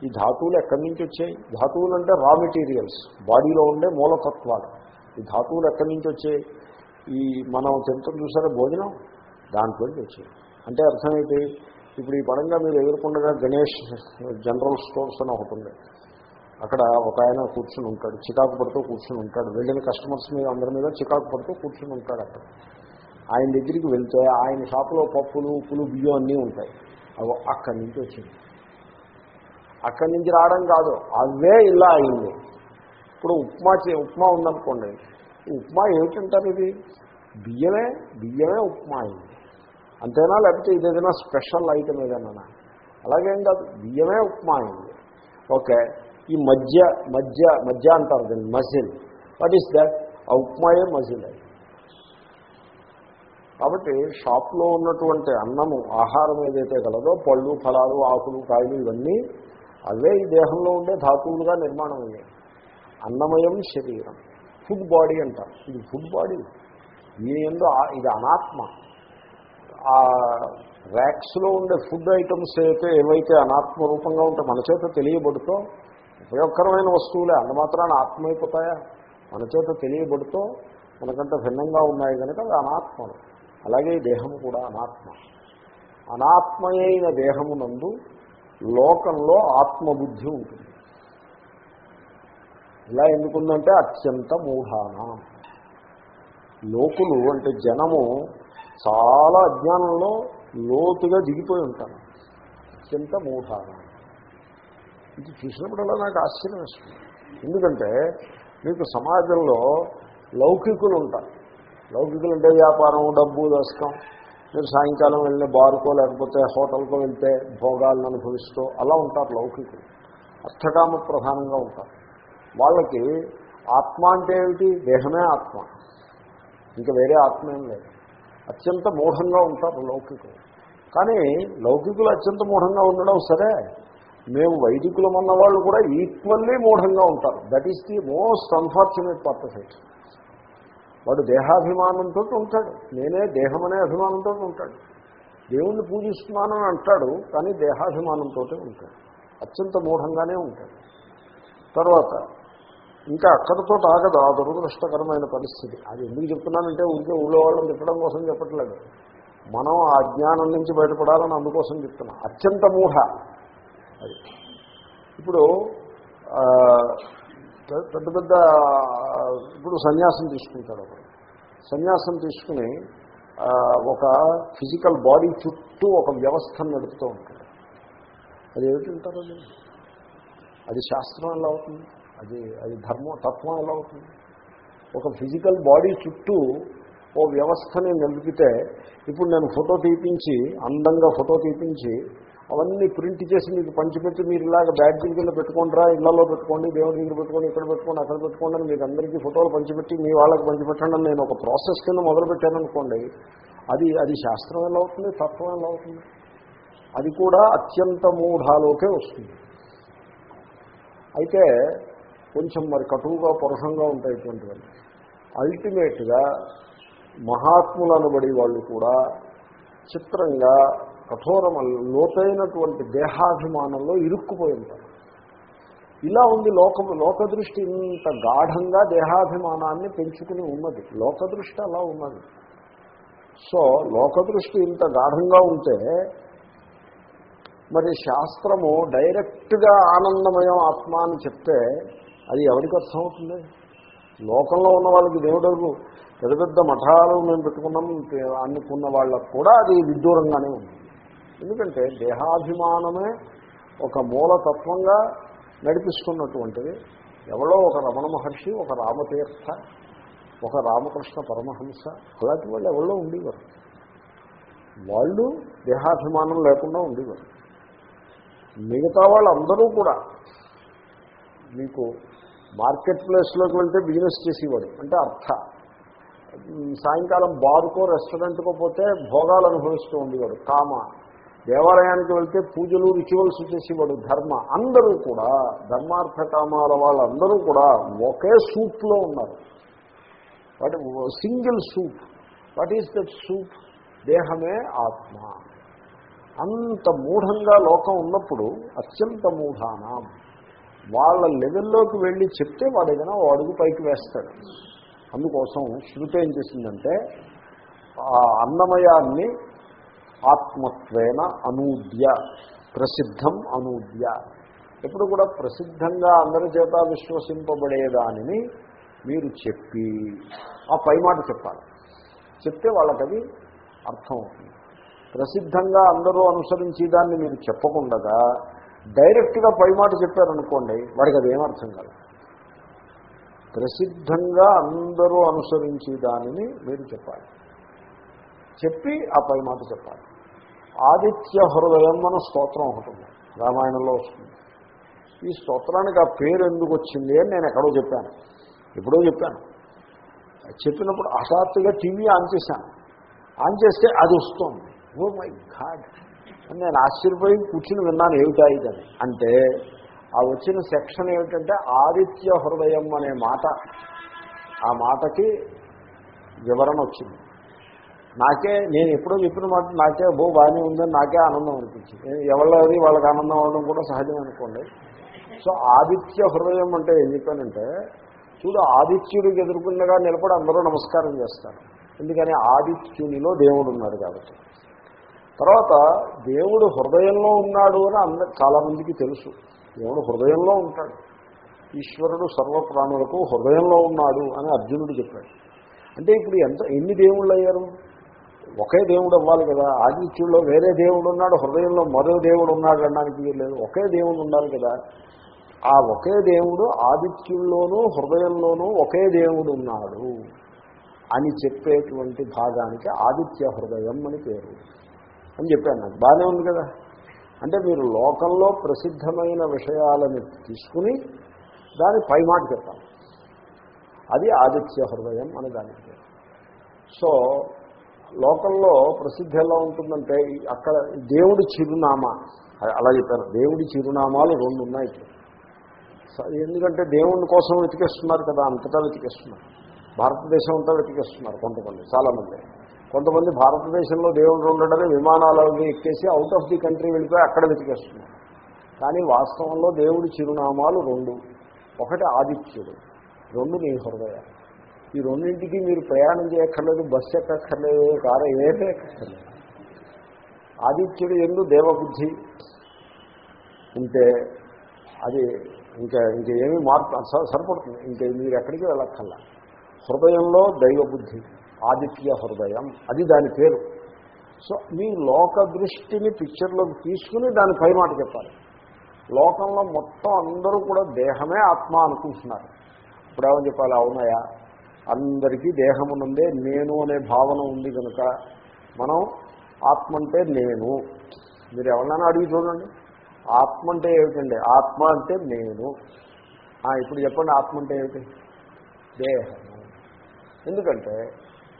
ఈ ధాతువులు ఎక్కడి నుంచి వచ్చాయి? ధాతువులు అంటే రా మెటీరియల్స్. బాడీలో ఉండే మూలతత్వాలు. ఈ ధాతువులు ఎక్కడి నుంచి వచ్చాయి? ఈ మనం తింటాం చూసారా భోజనం? దాంట్లో వచ్చింది అంటే అర్థం ఇప్పుడు ఈ పరంగా మీరు ఎదుర్కొండగా గణేష్ జనరల్ స్టోర్స్ అని ఒకటి ఉంది. అక్కడ ఒక ఆయన కూర్చుని ఉంటాడు చికాకు పడుతూ కూర్చుని ఉంటాడు. వెళ్ళిన కస్టమర్స్ మీద అందరి మీద చికాకు పడుతూ కూర్చుని ఉంటాడు అక్కడ. ఆయన దగ్గరికి వెళ్తే ఆయన షాపులో పప్పులు ఉప్పులు బియ్యం అన్నీ ఉంటాయి. అవి అక్కడి నుంచి వచ్చింది. అక్కడి నుంచి రావడం కాదు అవే ఇలా అయింది. ఇప్పుడు ఉప్మా చే- ఉప్మా ఉందనుకోండి ఉప్మా ఏమిటంటారు ఇది? బియ్యమే బియ్యమే ఉప్మా అయింది అంతేనా? లేకపోతే ఇదేదైనా ఏదైనా స్పెషల్ ఐటమ్ ఏదైనా? అలాగేం కాదు బియ్యమే ఉప్మా అయింది ఓకే. ఈ మధ్య మధ్య మధ్య అంటారు దీన్ని మజిల్. వాట్ ఈస్ దట్ ఆ ఉప్మాయే మజిల్ అయింది కాబట్టి షాప్లో ఉన్నటువంటి అన్నము ఆహారం ఏదైతే కలదో పళ్ళు ఫలాలు ఆకులు కాయలు ఇవన్నీ అవే ఈ దేహంలో ఉండే ధాతువులుగా నిర్మాణం అయ్యాయి అన్నమయం శరీరం. ఫుడ్ బాడీ అంటారు. ఇది ఫుడ్ బాడీ. దీని ఎందు ఇది అనాత్మ. ఆ ర్యాక్స్లో ఉండే ఫుడ్ ఐటమ్స్ అయితే ఏవైతే అనాత్మ రూపంగా ఉంటే మన చేత తెలియబడుతో ఉపయోగకరమైన వస్తువులే అంత మాత్రాన ఆత్మైపోతాయా? మన చేత తెలియబడుతో మనకంటే భిన్నంగా ఉన్నాయి కనుక అవి అనాత్మలు. అలాగే ఈ దేహము కూడా అనాత్మ. అనాత్మయైన దేహమునందు లోకంలో ఆత్మబుద్ధి ఉంటుంది. ఇలా ఎందుకుందంటే అత్యంత మూఢాన. లోకులు అంటే జనము చాలా అజ్ఞానంలో లోతుగా దిగిపోయి ఉంటాను అత్యంత మూఢాన. ఇది చూసినప్పుడల్లా నాకు ఆశ్చర్యం వేస్తుంది. ఎందుకంటే మీకు సమాజంలో లౌకికులు ఉంటారు. లౌకికులు అంటే వ్యాపారం డబ్బు దశకం మీరు సాయంకాలం వెళ్ళిన బారుకో లేకపోతే హోటల్కో వెళ్తే భోగాలను అనుభవిస్తూ అలా ఉంటారు లౌకికులు. అర్థకామ ప్రధానంగా ఉంటారు. వాళ్ళకి ఆత్మ అంటే ఏమిటి? దేహమే ఆత్మ. ఇంకా వేరే ఆత్మ ఏం లేదు. అత్యంత మూఢంగా ఉంటారు లౌకికులు. కానీ లౌకికులు అత్యంత మూఢంగా ఉండడం సరే. మేము వైదికులం అన్న వాళ్ళు కూడా ఈక్వల్లీ మూఢంగా ఉంటారు. That is the most unfortunate part of it వాడు దేహాభిమానంతో ఉంటాడు. నేనే దేహం అనే అభిమానంతో ఉంటాడు. దేవుణ్ణి పూజిస్తున్నానని అంటాడు కానీ దేహాభిమానంతో ఉంటాడు. అత్యంత మూఢంగానే ఉంటాడు. తర్వాత ఇంకా అక్కడితో ఆగదు. ఆ దురదృష్టకరమైన పరిస్థితి. అది ఎందుకు చెప్తున్నానంటే ఊరికే ఊళ్ళో వాళ్ళని తిట్టడం కోసం చెప్పట్లేదు. మనం ఆ జ్ఞానం నుంచి బయటపడాలని అందుకోసం చెప్తున్నాం. అత్యంత మూఢ. అది. ఇప్పుడు పెద్ద పెద్ద ఇప్పుడు సన్యాసం తీసుకుంటాడు ఒకడు సన్యాసం తీసుకుని ఒక ఫిజికల్ బాడీ చుట్టూ ఒక వ్యవస్థను నడుపుతూ ఉంటాడు అది ఏమిటి అది? అది శాస్త్రం ఎలా అవుతుంది? అది అది ధర్మం తత్వం ఎలా అవుతుంది ఒక ఫిజికల్ బాడీ చుట్టూ ఓ వ్యవస్థని నిలిపితే ఇప్పుడు నేను ఫోటో తీపించి అందంగా ఫోటో తీపించి అవన్నీ ప్రింట్ చేసి మీకు పంచిపెట్టి మీరు ఇలాగ బ్యాడ్జిల కింద పెట్టుకుంటారా ఇళ్ళలో పెట్టుకోండి దేవుడి దగ్గర పెట్టుకోండి ఇక్కడ పెట్టుకోండి అక్కడ పెట్టుకోండి అని మీకు అందరికీ ఫోటోలు పంచిపెట్టి మీ వాళ్ళకి పంచిపెట్టండి నేను ఒక ప్రాసెస్ కింద మొదలుపెట్టాను అనుకోండి అది అది శాస్త్రం ఎలా అవుతుంది? తత్వం ఎలా అవుతుంది? అది కూడా అత్యంత మూఢాలోకే వస్తుంది. అయితే కొంచెం మరి కటువుగా పరుషంగా ఉంటాయి ఇటువంటివన్నీ. అల్టిమేట్గా మహాత్ములు అనబడి వాళ్ళు కూడా చిత్రంగా కఠోరమ లోతైనటువంటి దేహాభిమానంలో ఇరుక్కుపోయి ఉంటారు. ఇలా ఉంది లోకము లోక దృష్టి ఇంత గాఢంగా దేహాభిమానాన్ని పెంచుకుని ఉన్నది. లోక దృష్టి అలా ఉన్నది. సో లోకదృష్టి ఇంత గాఢంగా ఉంటే మరి శాస్త్రము డైరెక్ట్గా ఆనందమయం ఆత్మ అని చెప్తే అది ఎవరికి అర్థమవుతుంది? లోకంలో ఉన్న వాళ్ళకి దేవుడు పెద్ద పెద్ద మఠాలు మేము పెట్టుకున్నాం అనుకున్న వాళ్ళకు కూడా అది విదూరంగానే ఉంది. ఎందుకంటే దేహాభిమానమే ఒక మూలతత్వంగా నడిపిస్తున్నటువంటిది. ఎవరో ఒక రమణ మహర్షి ఒక రామతీర్థ ఒక రామకృష్ణ పరమహంస అలాంటి వాళ్ళు ఎవరో ఉండేవారు? వాళ్ళు దేహాభిమానం లేకుండా ఉండేవారు. మిగతా వాళ్ళందరూ కూడా మీకు మార్కెట్ ప్లేస్లోకి వెళ్తే బిజినెస్ చేసేవాడు. అంటే అర్థ. సాయంకాలం బారుకో రెస్టారెంట్కో పోతే భోగాలు అనుభవిస్తూ ఉండేవాడు. కామ. దేవాలయానికి వెళ్తే పూజలు రిచువల్స్ చేసేవాడు. ధర్మ. అందరూ కూడా ధర్మార్థ కామాల వాళ్ళందరూ కూడా ఒకే సూప్లో ఉన్నారు. వాటి single soup. What is that soup? దేహమే ఆత్మ. అంత మూఢంగా లోకం ఉన్నప్పుడు అత్యంత మూఢానం. వాళ్ళ లెవెల్లోకి వెళ్ళి చెప్తే వాడు ఏదైనా ఓ అడుగు పైకి వేస్తాడు. అందుకోసం శృతి ఏం చేసిందంటే ఆ అన్నమయాన్ని ఆత్మత్వేన అనూద్య ప్రసిద్ధం అనూద్య. ఎప్పుడు కూడా ప్రసిద్ధంగా అందరి చేత విశ్వసింపబడేదానిని మీరు చెప్పి ఆ పై మాట చెప్పాలి. చెప్తే వాళ్ళకది అర్థం అవుతుంది ప్రసిద్ధంగా అందరూ అనుసరించేదాన్ని మీరు చెప్పకుండా డైరెక్ట్గా పై మాట చెప్పారనుకోండి వాడికి అది ఏమర్థం కాదు. ప్రసిద్ధంగా అందరూ అనుసరించి దానిని మీరు చెప్పాలి. చెప్పి ఆ పై మాట చెప్పాలి. ఆదిత్య హృదయం మన స్తోత్రం ఒకటి ఉంది రామాయణంలో వస్తుంది. ఈ స్తోత్రానికి ఆ పేరు ఎందుకు వచ్చింది అని నేను ఎక్కడో చెప్పాను. ఎప్పుడో చెప్పాను. చెప్పినప్పుడు హఠాత్తుగా టీవీ ఆన్ చేశాను. ఆన్ చేస్తే అది వస్తుంది. ఓ మై ఘాడ్ నేను ఆశ్చర్యపోయి కూర్చుని విన్నాను ఏమిటా ఇదని అంటే ఆ వచ్చిన సెక్షన్ ఏమిటంటే ఆదిత్య హృదయం అనే మాట. ఆ మాటకి వివరణ వచ్చింది. నాకే నేను ఎప్పుడో చెప్పిన మాట నాకే బో బాగానే ఉందని నాకే ఆనందం అనిపించింది. ఎవరిది వాళ్ళకి ఆనందం అవ్వడం కూడా సహజం అనుకోండి. సో ఆదిత్య హృదయం అంటే ఏం చెప్పానంటే చూడు ఆదిత్యుడికి ఎదుర్కొండగా నిలబడి అందరూ నమస్కారం చేస్తారు. ఎందుకని? ఆదిత్యునిలో దేవుడు ఉన్నాడు కాబట్టి. తర్వాత దేవుడు హృదయంలో ఉన్నాడు అని అందరు చాలామందికి తెలుసు. దేవుడు హృదయంలో ఉంటాడు. ఈశ్వరుడు సర్వప్రాణులకు హృదయంలో ఉన్నాడు అని అర్జునుడు చెప్పాడు. అంటే ఇప్పుడు ఎంత ఎన్ని దేవుళ్ళు అయ్యారు? ఒకే దేవుడు అవ్వాలి కదా. ఆదిత్యుల్లో వేరే దేవుడు ఉన్నాడు హృదయంలో మరో దేవుడు ఉన్నాడు అనడానికి లేదు. ఒకే దేవుడు ఉండాలి కదా. ఆ ఒకే దేవుడు ఆదిత్యుల్లోనూ హృదయంలోనూ ఒకే దేవుడు ఉన్నాడు అని చెప్పేటువంటి భాగానికి ఆదిత్య హృదయం అని పేరు. అని చెప్పాను నాకు. బాగానే ఉంది కదా. అంటే మీరు లోకంలో ప్రసిద్ధమైన విషయాలను తీసుకుని దాని పై మాట చెప్తాను అది ఆదిత్య హృదయం అని దానికి సో లోకంలో ప్రసిద్ధి ఎలా ఉంటుందంటే అక్కడ దేవుడి చిరునామా అలా చెప్పారు. దేవుడి చిరునామాలు రెండు ఉన్నాయి ఎందుకంటే దేవుడి కోసం వెతికేస్తున్నారు కదా అంతటా వెతికేస్తున్నారు. భారతదేశం అంతా వెతికేస్తున్నారు కొంతమంది చాలామంది. కొంతమంది భారతదేశంలో దేవుడు ఉండడమే విమానాలకి ఎక్కేసి అవుట్ ఆఫ్ ది కంట్రీ వెళ్ళిపోయి అక్కడ వెతికేస్తున్నారు. కానీ వాస్తవంలో దేవుడి చిరునామాలు రెండు. ఒకటి ఆదిత్యుడు రెండు నీ హృదయ ఈ రెండింటికి మీరు ప్రయాణం చేయక్కర్లేదు బస్సు ఎక్కక్కర్లేదు కారు ఏమీ ఎక్కర్లేదు ఆదిత్యుడు ఎందు దేవబుద్ధి ఉంటే అది ఇంకా ఇంకా ఏమీ మార్పు సరిపడుతుంది. ఇంకా మీరు ఎక్కడికి వెళ్ళక్కర్లా. హృదయంలో దైవబుద్ధి. ఆదిత్య హృదయం. అది దాని పేరు. సో మీ లోక దృష్టిని పిక్చర్లోకి తీసుకుని దాని పై మాట చెప్పాలి. లోకంలో మొత్తం అందరూ కూడా దేహమే ఆత్మ అనుకుంటున్నారు. ఇప్పుడు ఏమని చెప్పాలి? అవునాయా అందరికీ దేహమునందే నేను అనే భావన ఉంది కనుక మనం ఆత్మ అంటే నేను. మీరు ఎవరినైనా అడిగి చూడండి. ఆత్మ అంటే ఏమిటండి? ఆత్మ అంటే నేను. ఇప్పుడు చెప్పండి ఆత్మ అంటే ఏమిటి? దేహము. ఎందుకంటే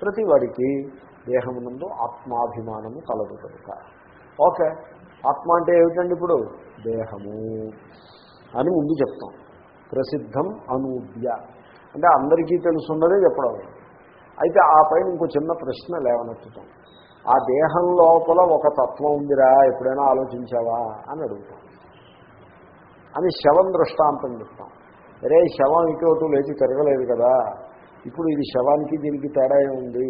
ప్రతి వాడికి దేహమునందు ఆత్మాభిమానము కలదు కనుక. ఓకే ఆత్మ అంటే ఏమిటండి ఇప్పుడు? దేహము అని ముందు చెప్తాం. ప్రసిద్ధం అనూద్య. అంటే అందరికీ తెలుసున్నదే చెప్పడం. అయితే ఆ పైన ఇంకో చిన్న ప్రశ్న లేవనెత్తుతాం. ఆ దేహం లోపల ఒక తత్వం ఉందిరా ఎప్పుడైనా ఆలోచించావా అని అడుగుతాం. అని శవం దృష్టాంతం చెప్తాం. అరే శవం ఇటు లేచి తిరగలేదు కదా. ఇప్పుడు ఇది శవానికి దీనికి తేడా ఉంది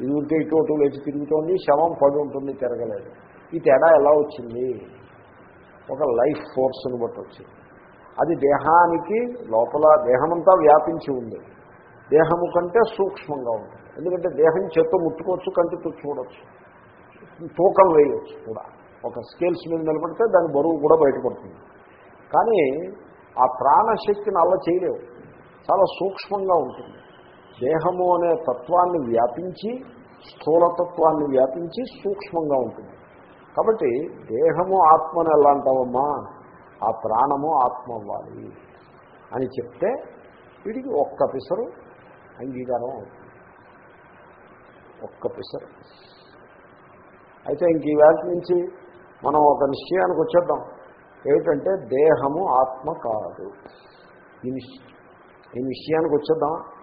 ఇది ఉంటే ఇటు లేచి తిరుగుతోంది శవం పడి ఉంటుంది తిరగలేదు. ఈ తేడా ఎలా వచ్చింది? ఒక లైఫ్ ఫోర్స్ని బట్టి వచ్చింది. అది దేహానికి లోపల దేహమంతా వ్యాపించి ఉంది. దేహము కంటే సూక్ష్మంగా ఉంటుంది. ఎందుకంటే దేహం చేత్తో ముట్టుకోవచ్చు కంటితో చూడవచ్చు తూకం వేయవచ్చు కూడా. ఒక స్కేల్స్ మీద నిలబడితే దాని బరువు కూడా బయటపడుతుంది. కానీ ఆ ప్రాణశక్తిని అలా చేయలేవు. చాలా సూక్ష్మంగా ఉంటుంది. దేహము అనే తత్వాన్ని వ్యాపించి స్థూలతత్వాన్ని వ్యాపించి సూక్ష్మంగా ఉంటుంది. కాబట్టి దేహము ఆత్మను ఎలా అంటావమ్మా ఆ ప్రాణము ఆత్మ అవ్వాలి అని చెప్తే వీడికి ఒక్క పిసరు అంగీకారం అవుతుంది. ఒక్క పిసరు. అయితే ఇంక ఈ వేళ నుంచి మనం ఒక నిశ్చయానికి వచ్చేద్దాం. ఏమిటంటే దేహము ఆత్మ కాదు. ఈ నిశ్చయానికి ఈ విషయానికి వచ్చేద్దాం.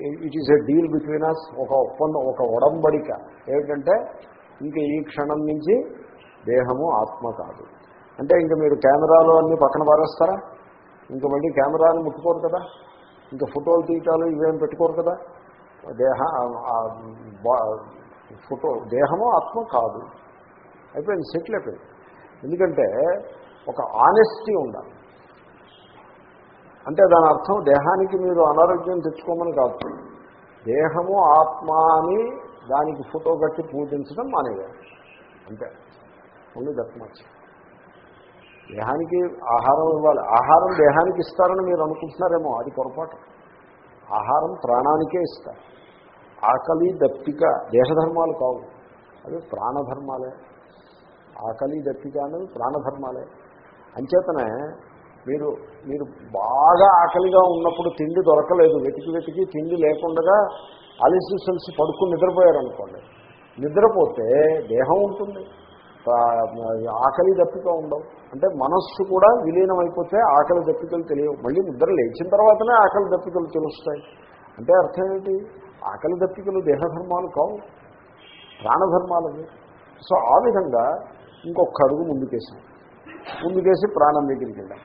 It is a deal between us ఒక ఒప్పందం ఒక ఒడంబడిక. ఏమిటంటే ఇంక ఈ క్షణం నుంచి దేహము ఆత్మ కాదు. అంటే ఇంక మీరు కెమెరాలో అన్నీ పక్కన పారేస్తారా? ఇంక మళ్ళీ కెమెరాని ముట్టుకోరు కదా? ఇంకా ఫోటోలు తీయటాలు ఇవేం పెట్టుకోరు కదా? దేహ ఫోటో దేహము ఆత్మ కాదు. అయిపోయింది సెటిల్ అయిపోయింది. ఎందుకంటే ఒక ఆనెస్టీ ఉండాలి. అంటే దాని అర్థం దేహానికి మీరు అనారోగ్యం తెచ్చుకోమని కాదు. దేహము ఆత్మ అని దానికి ఫోటో కట్టి పూజించడం మానేయాలి. అంతే. Only that much. దేహానికి ఆహారం ఇవ్వాలి. ఆహారం దేహానికి ఇస్తారని మీరు అనుకుంటున్నారేమో అది పొరపాటు. ఆహారం ప్రాణానికే ఇస్తారు. ఆకలి దప్పిక దేహధర్మాలు కావు. అవి ప్రాణధర్మాలే. ఆకలి దప్పిక అనేది ప్రాణధర్మాలే. అంచేతనే మీరు మీరు బాగా ఆకలిగా ఉన్నప్పుడు తిండి దొరకలేదు వెతికి వెతికి తిండి లేకుండా అలిసి సలిసి పడుకుని నిద్రపోయారనుకోండి. నిద్రపోతే దేహం ఉంటుంది. ఆకలి దప్పిక ఉండవు. అంటే మనస్సు కూడా విలీనం అయిపోతే ఆకలి దప్పికలు తెలియవు. మళ్ళీ నిద్ర లేచిన తర్వాతనే ఆకలి దప్పికలు తెలుస్తాయి. అంటే అర్థం ఏంటి? ఆకలి దప్పికలు దేహధర్మాలు కావు. ప్రాణధర్మాలవి. సో ఆ విధంగా ఇంకొక అడుగు ముందుకేసాం. ముందుకేసి ప్రాణం దగ్గరికి వెళ్ళాం.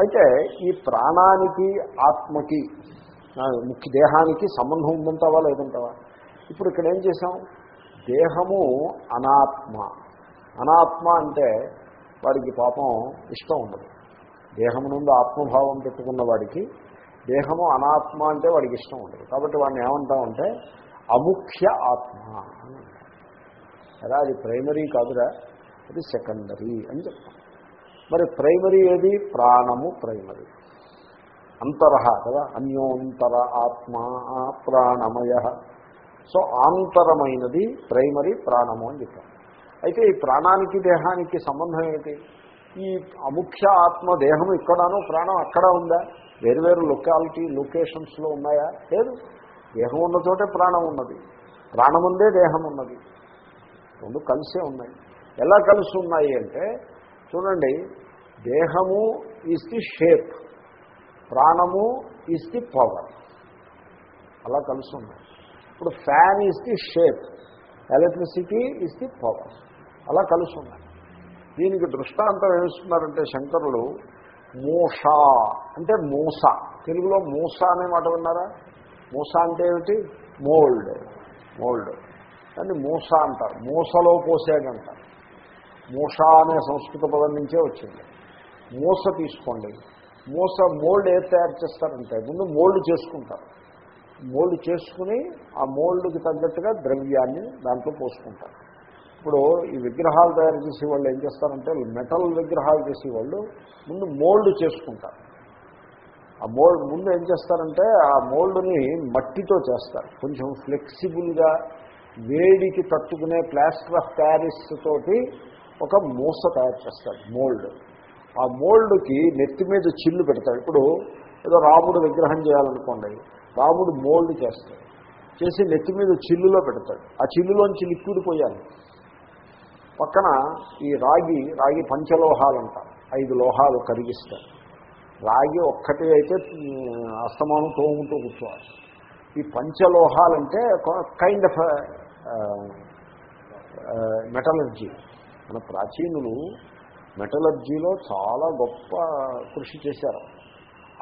అయితే ఈ ప్రాణానికి ఆత్మకి ముఖ్య దేహానికి సంబంధం ఉందంటావా లేదంటావా? ఇప్పుడు ఇక్కడ ఏం చేసాం దేహము అనాత్మ. అనాత్మ అంటే వాడికి పాపం ఇష్టం ఉండదు. దేహము నుండి ఆత్మభావం పెట్టుకున్న వాడికి దేహము అనాత్మ అంటే వాడికి ఇష్టం ఉండదు. కాబట్టి వాడిని ఏమంటామంటే అముఖ్య ఆత్మ అని అలా అది ప్రైమరీ కాదురా అది సెకండరీ అని చెప్తాం. మరి ప్రైమరీ ఏది? ప్రాణము ప్రైమరీ. అంతర కదా? అన్యోంతర ఆత్మ ప్రాణమయ. సో ఆంతరమైనది ప్రైమరీ ప్రాణము అని చెప్పారు. అయితే ఈ ప్రాణానికి దేహానికి సంబంధం ఏమిటి ఈ అముఖ్య ఆత్మ దేహం ఇక్కడనో ప్రాణం అక్కడ ఉందా? వేరువేరు లొకాలిటీ లొకేషన్స్లో ఉన్నాయా? లేదు. దేహం ఉన్న చోటే ప్రాణం ఉన్నది. ప్రాణం ఉందే దేహం ఉన్నది. రెండు కలిసే ఉన్నాయి. ఎలా కలిసి ఉన్నాయి అంటే చూడండి దేహము ఈజ్ ది షేప్ ప్రాణము ఈజ్ ది పవర్ అలా కలిసి ఉన్నాయి ఇప్పుడు fan is the shape electricity is the power అలా కలిసి ఉన్నాయి దీనికి దృష్టాంతం ఏమిస్తున్నారంటే శంకరులు మూష అంటే మూస. తెలుగులో మూస అనే మాట విన్నారా? మూస అంటే ఏమిటి? Mould mould. దాన్ని మూస అంటారు. మూసలో పోసేదంటారు మూష అనే సంస్కృత పదం నుంచే వచ్చింది. మూస తీసుకోండి. మూస మోల్డ్ ఏది తయారు చేస్తారంటే ముందు మోల్డ్ చేసుకుంటారు. మోల్డ్ చేసుకుని ఆ మోల్డ్కి తగ్గట్టుగా ద్రవ్యాన్ని దాంట్లో పోసుకుంటారు. ఇప్పుడు ఈ విగ్రహాలు తయారు చేసే వాళ్ళు ఏం చేస్తారంటే మెటల్ విగ్రహాలు చేసేవాళ్ళు ముందు మోల్డ్ చేసుకుంటారు. ఆ మోల్డ్ ముందు ఏం చేస్తారంటే ఆ మోల్డ్ని మట్టితో చేస్తారు. కొంచెం ఫ్లెక్సిబుల్గా వేడికి తట్టుకునే ప్లాస్టర్ ఆఫ్ ప్యారిస్ తోటి ఒక మూస తయారు చేస్తాడు మోల్డ్. ఆ మోల్డ్కి నెత్తి మీద చిల్లు పెడతాడు. ఇప్పుడు ఏదో రాముడు విగ్రహం చేయాలనుకోండి రాముడు మోల్డ్ చేస్తాడు. చేసి నెత్తి మీద చిల్లులో పెడతాడు. ఆ చిల్లులోంచి లిక్విడ్ పోయాలి. పక్కన ఈ రాగి రాగి పంచలోహాలు అంటారు ఐదు లోహాలు కరిగిస్తారు రాగి ఒక్కటి అయితే అస్తమానం తోముతూ కూర్చోవాలి. ఈ పంచలోహాలంటే కైండ్ ఆఫ్ మెటలర్జీ మన ప్రాచీనులు మెటలర్జీలో చాలా గొప్ప కృషి చేశారు.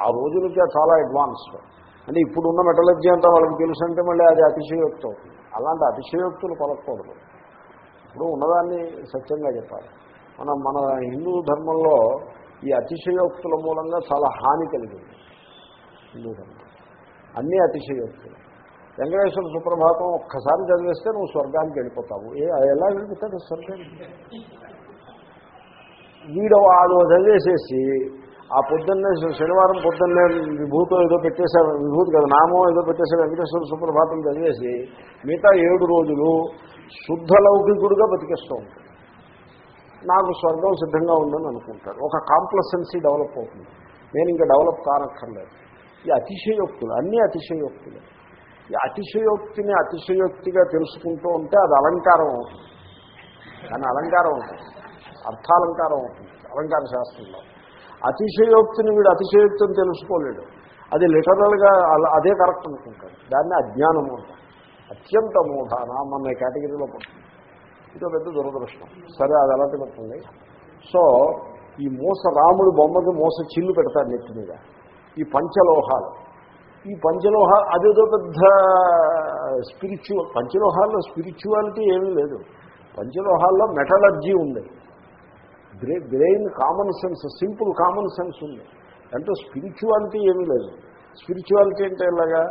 ఆ రోజులకి చాలా అడ్వాన్స్డ్. అంటే ఇప్పుడున్న మెటలర్జీ అంతా వాళ్ళకి తెలుసు అంటే మళ్ళీ అది అతిశయోక్తి. అలాంటి అతిశయోక్తులు పలకూడదు ఇప్పుడు ఉన్నదాన్ని సత్యంగా చెప్పాలి. మన మన హిందూ ధర్మంలో ఈ అతిశయోక్తుల మూలంగా చాలా హాని కలిగింది. హిందూ ధర్మం. అన్నీ అతిశయోక్తులు. వెంకటేశ్వర సుప్రభాతం ఒక్కసారి చదివేస్తే నువ్వు స్వర్గానికి వెళ్ళిపోతావు. ఏ ఎలా వెళ్ళిపోతాడు స్వర్గానికి వీడు వాడు చదివేసేసి ఆ పొద్దున్నే శనివారం పొద్దున్నే విభూతో ఏదో పెట్టేశారు విభూతి కదా నామం ఏదో పెట్టేశారు వెంకటేశ్వర సుప్రభాతం చదివేసి మిగతా ఏడు రోజులు శుద్ధ లౌకికుడుగా బతికేస్తూ ఉంటాడు. నాకు స్వర్గం సిద్ధంగా ఉందని అనుకుంటాడు. ఒక కాంప్లసెన్సీ డెవలప్ అవుతుంది. నేను ఇంకా డెవలప్ కానక్కర్లేదు. ఈ అతిశయోక్తులు అన్నీ అతిశయోక్తులు. ఈ అతిశయోక్తిని అతిశయోక్తిగా తెలుసుకుంటూ ఉంటే అది అలంకారం అవుతుంది. కానీ అలంకారం ఉంటుంది అర్థాలంకారం అవుతుంది. అలంకార శాస్త్రంలో. అతిశయోక్తిని వీడు అతిశయోక్తిని తెలుసుకోలేడు. అది లిటరల్గా అదే కరెక్ట్ అనుకుంటాడు. దాన్ని అజ్ఞానము అంటారు. అత్యంత మూఢాన మన కేటగిరీలో పడుతుంది. ఇదో పెద్ద దురదృష్టం. సరే అది అలాంటి పడుతుంది సో ఈ మూస రాముడు బొమ్మకి మూస చిల్లు పెడతాడు నెత్తి మీద. ఈ పంచలోహాలు. ఈ పంచలోహ అదేదో పెద్ద స్పిరిచువల్ పంచలోహాల్లో స్పిరిచువాలిటీ ఏమీ లేదు. పంచలోహాల్లో మెటలర్జీ ఉంది. Brain brain common sense simple common sense ఉంది. అంటే స్పిరిచువాలిటీ ఏమీ లేదు. స్పిరిచువాలిటీ అంటే ఇలాగా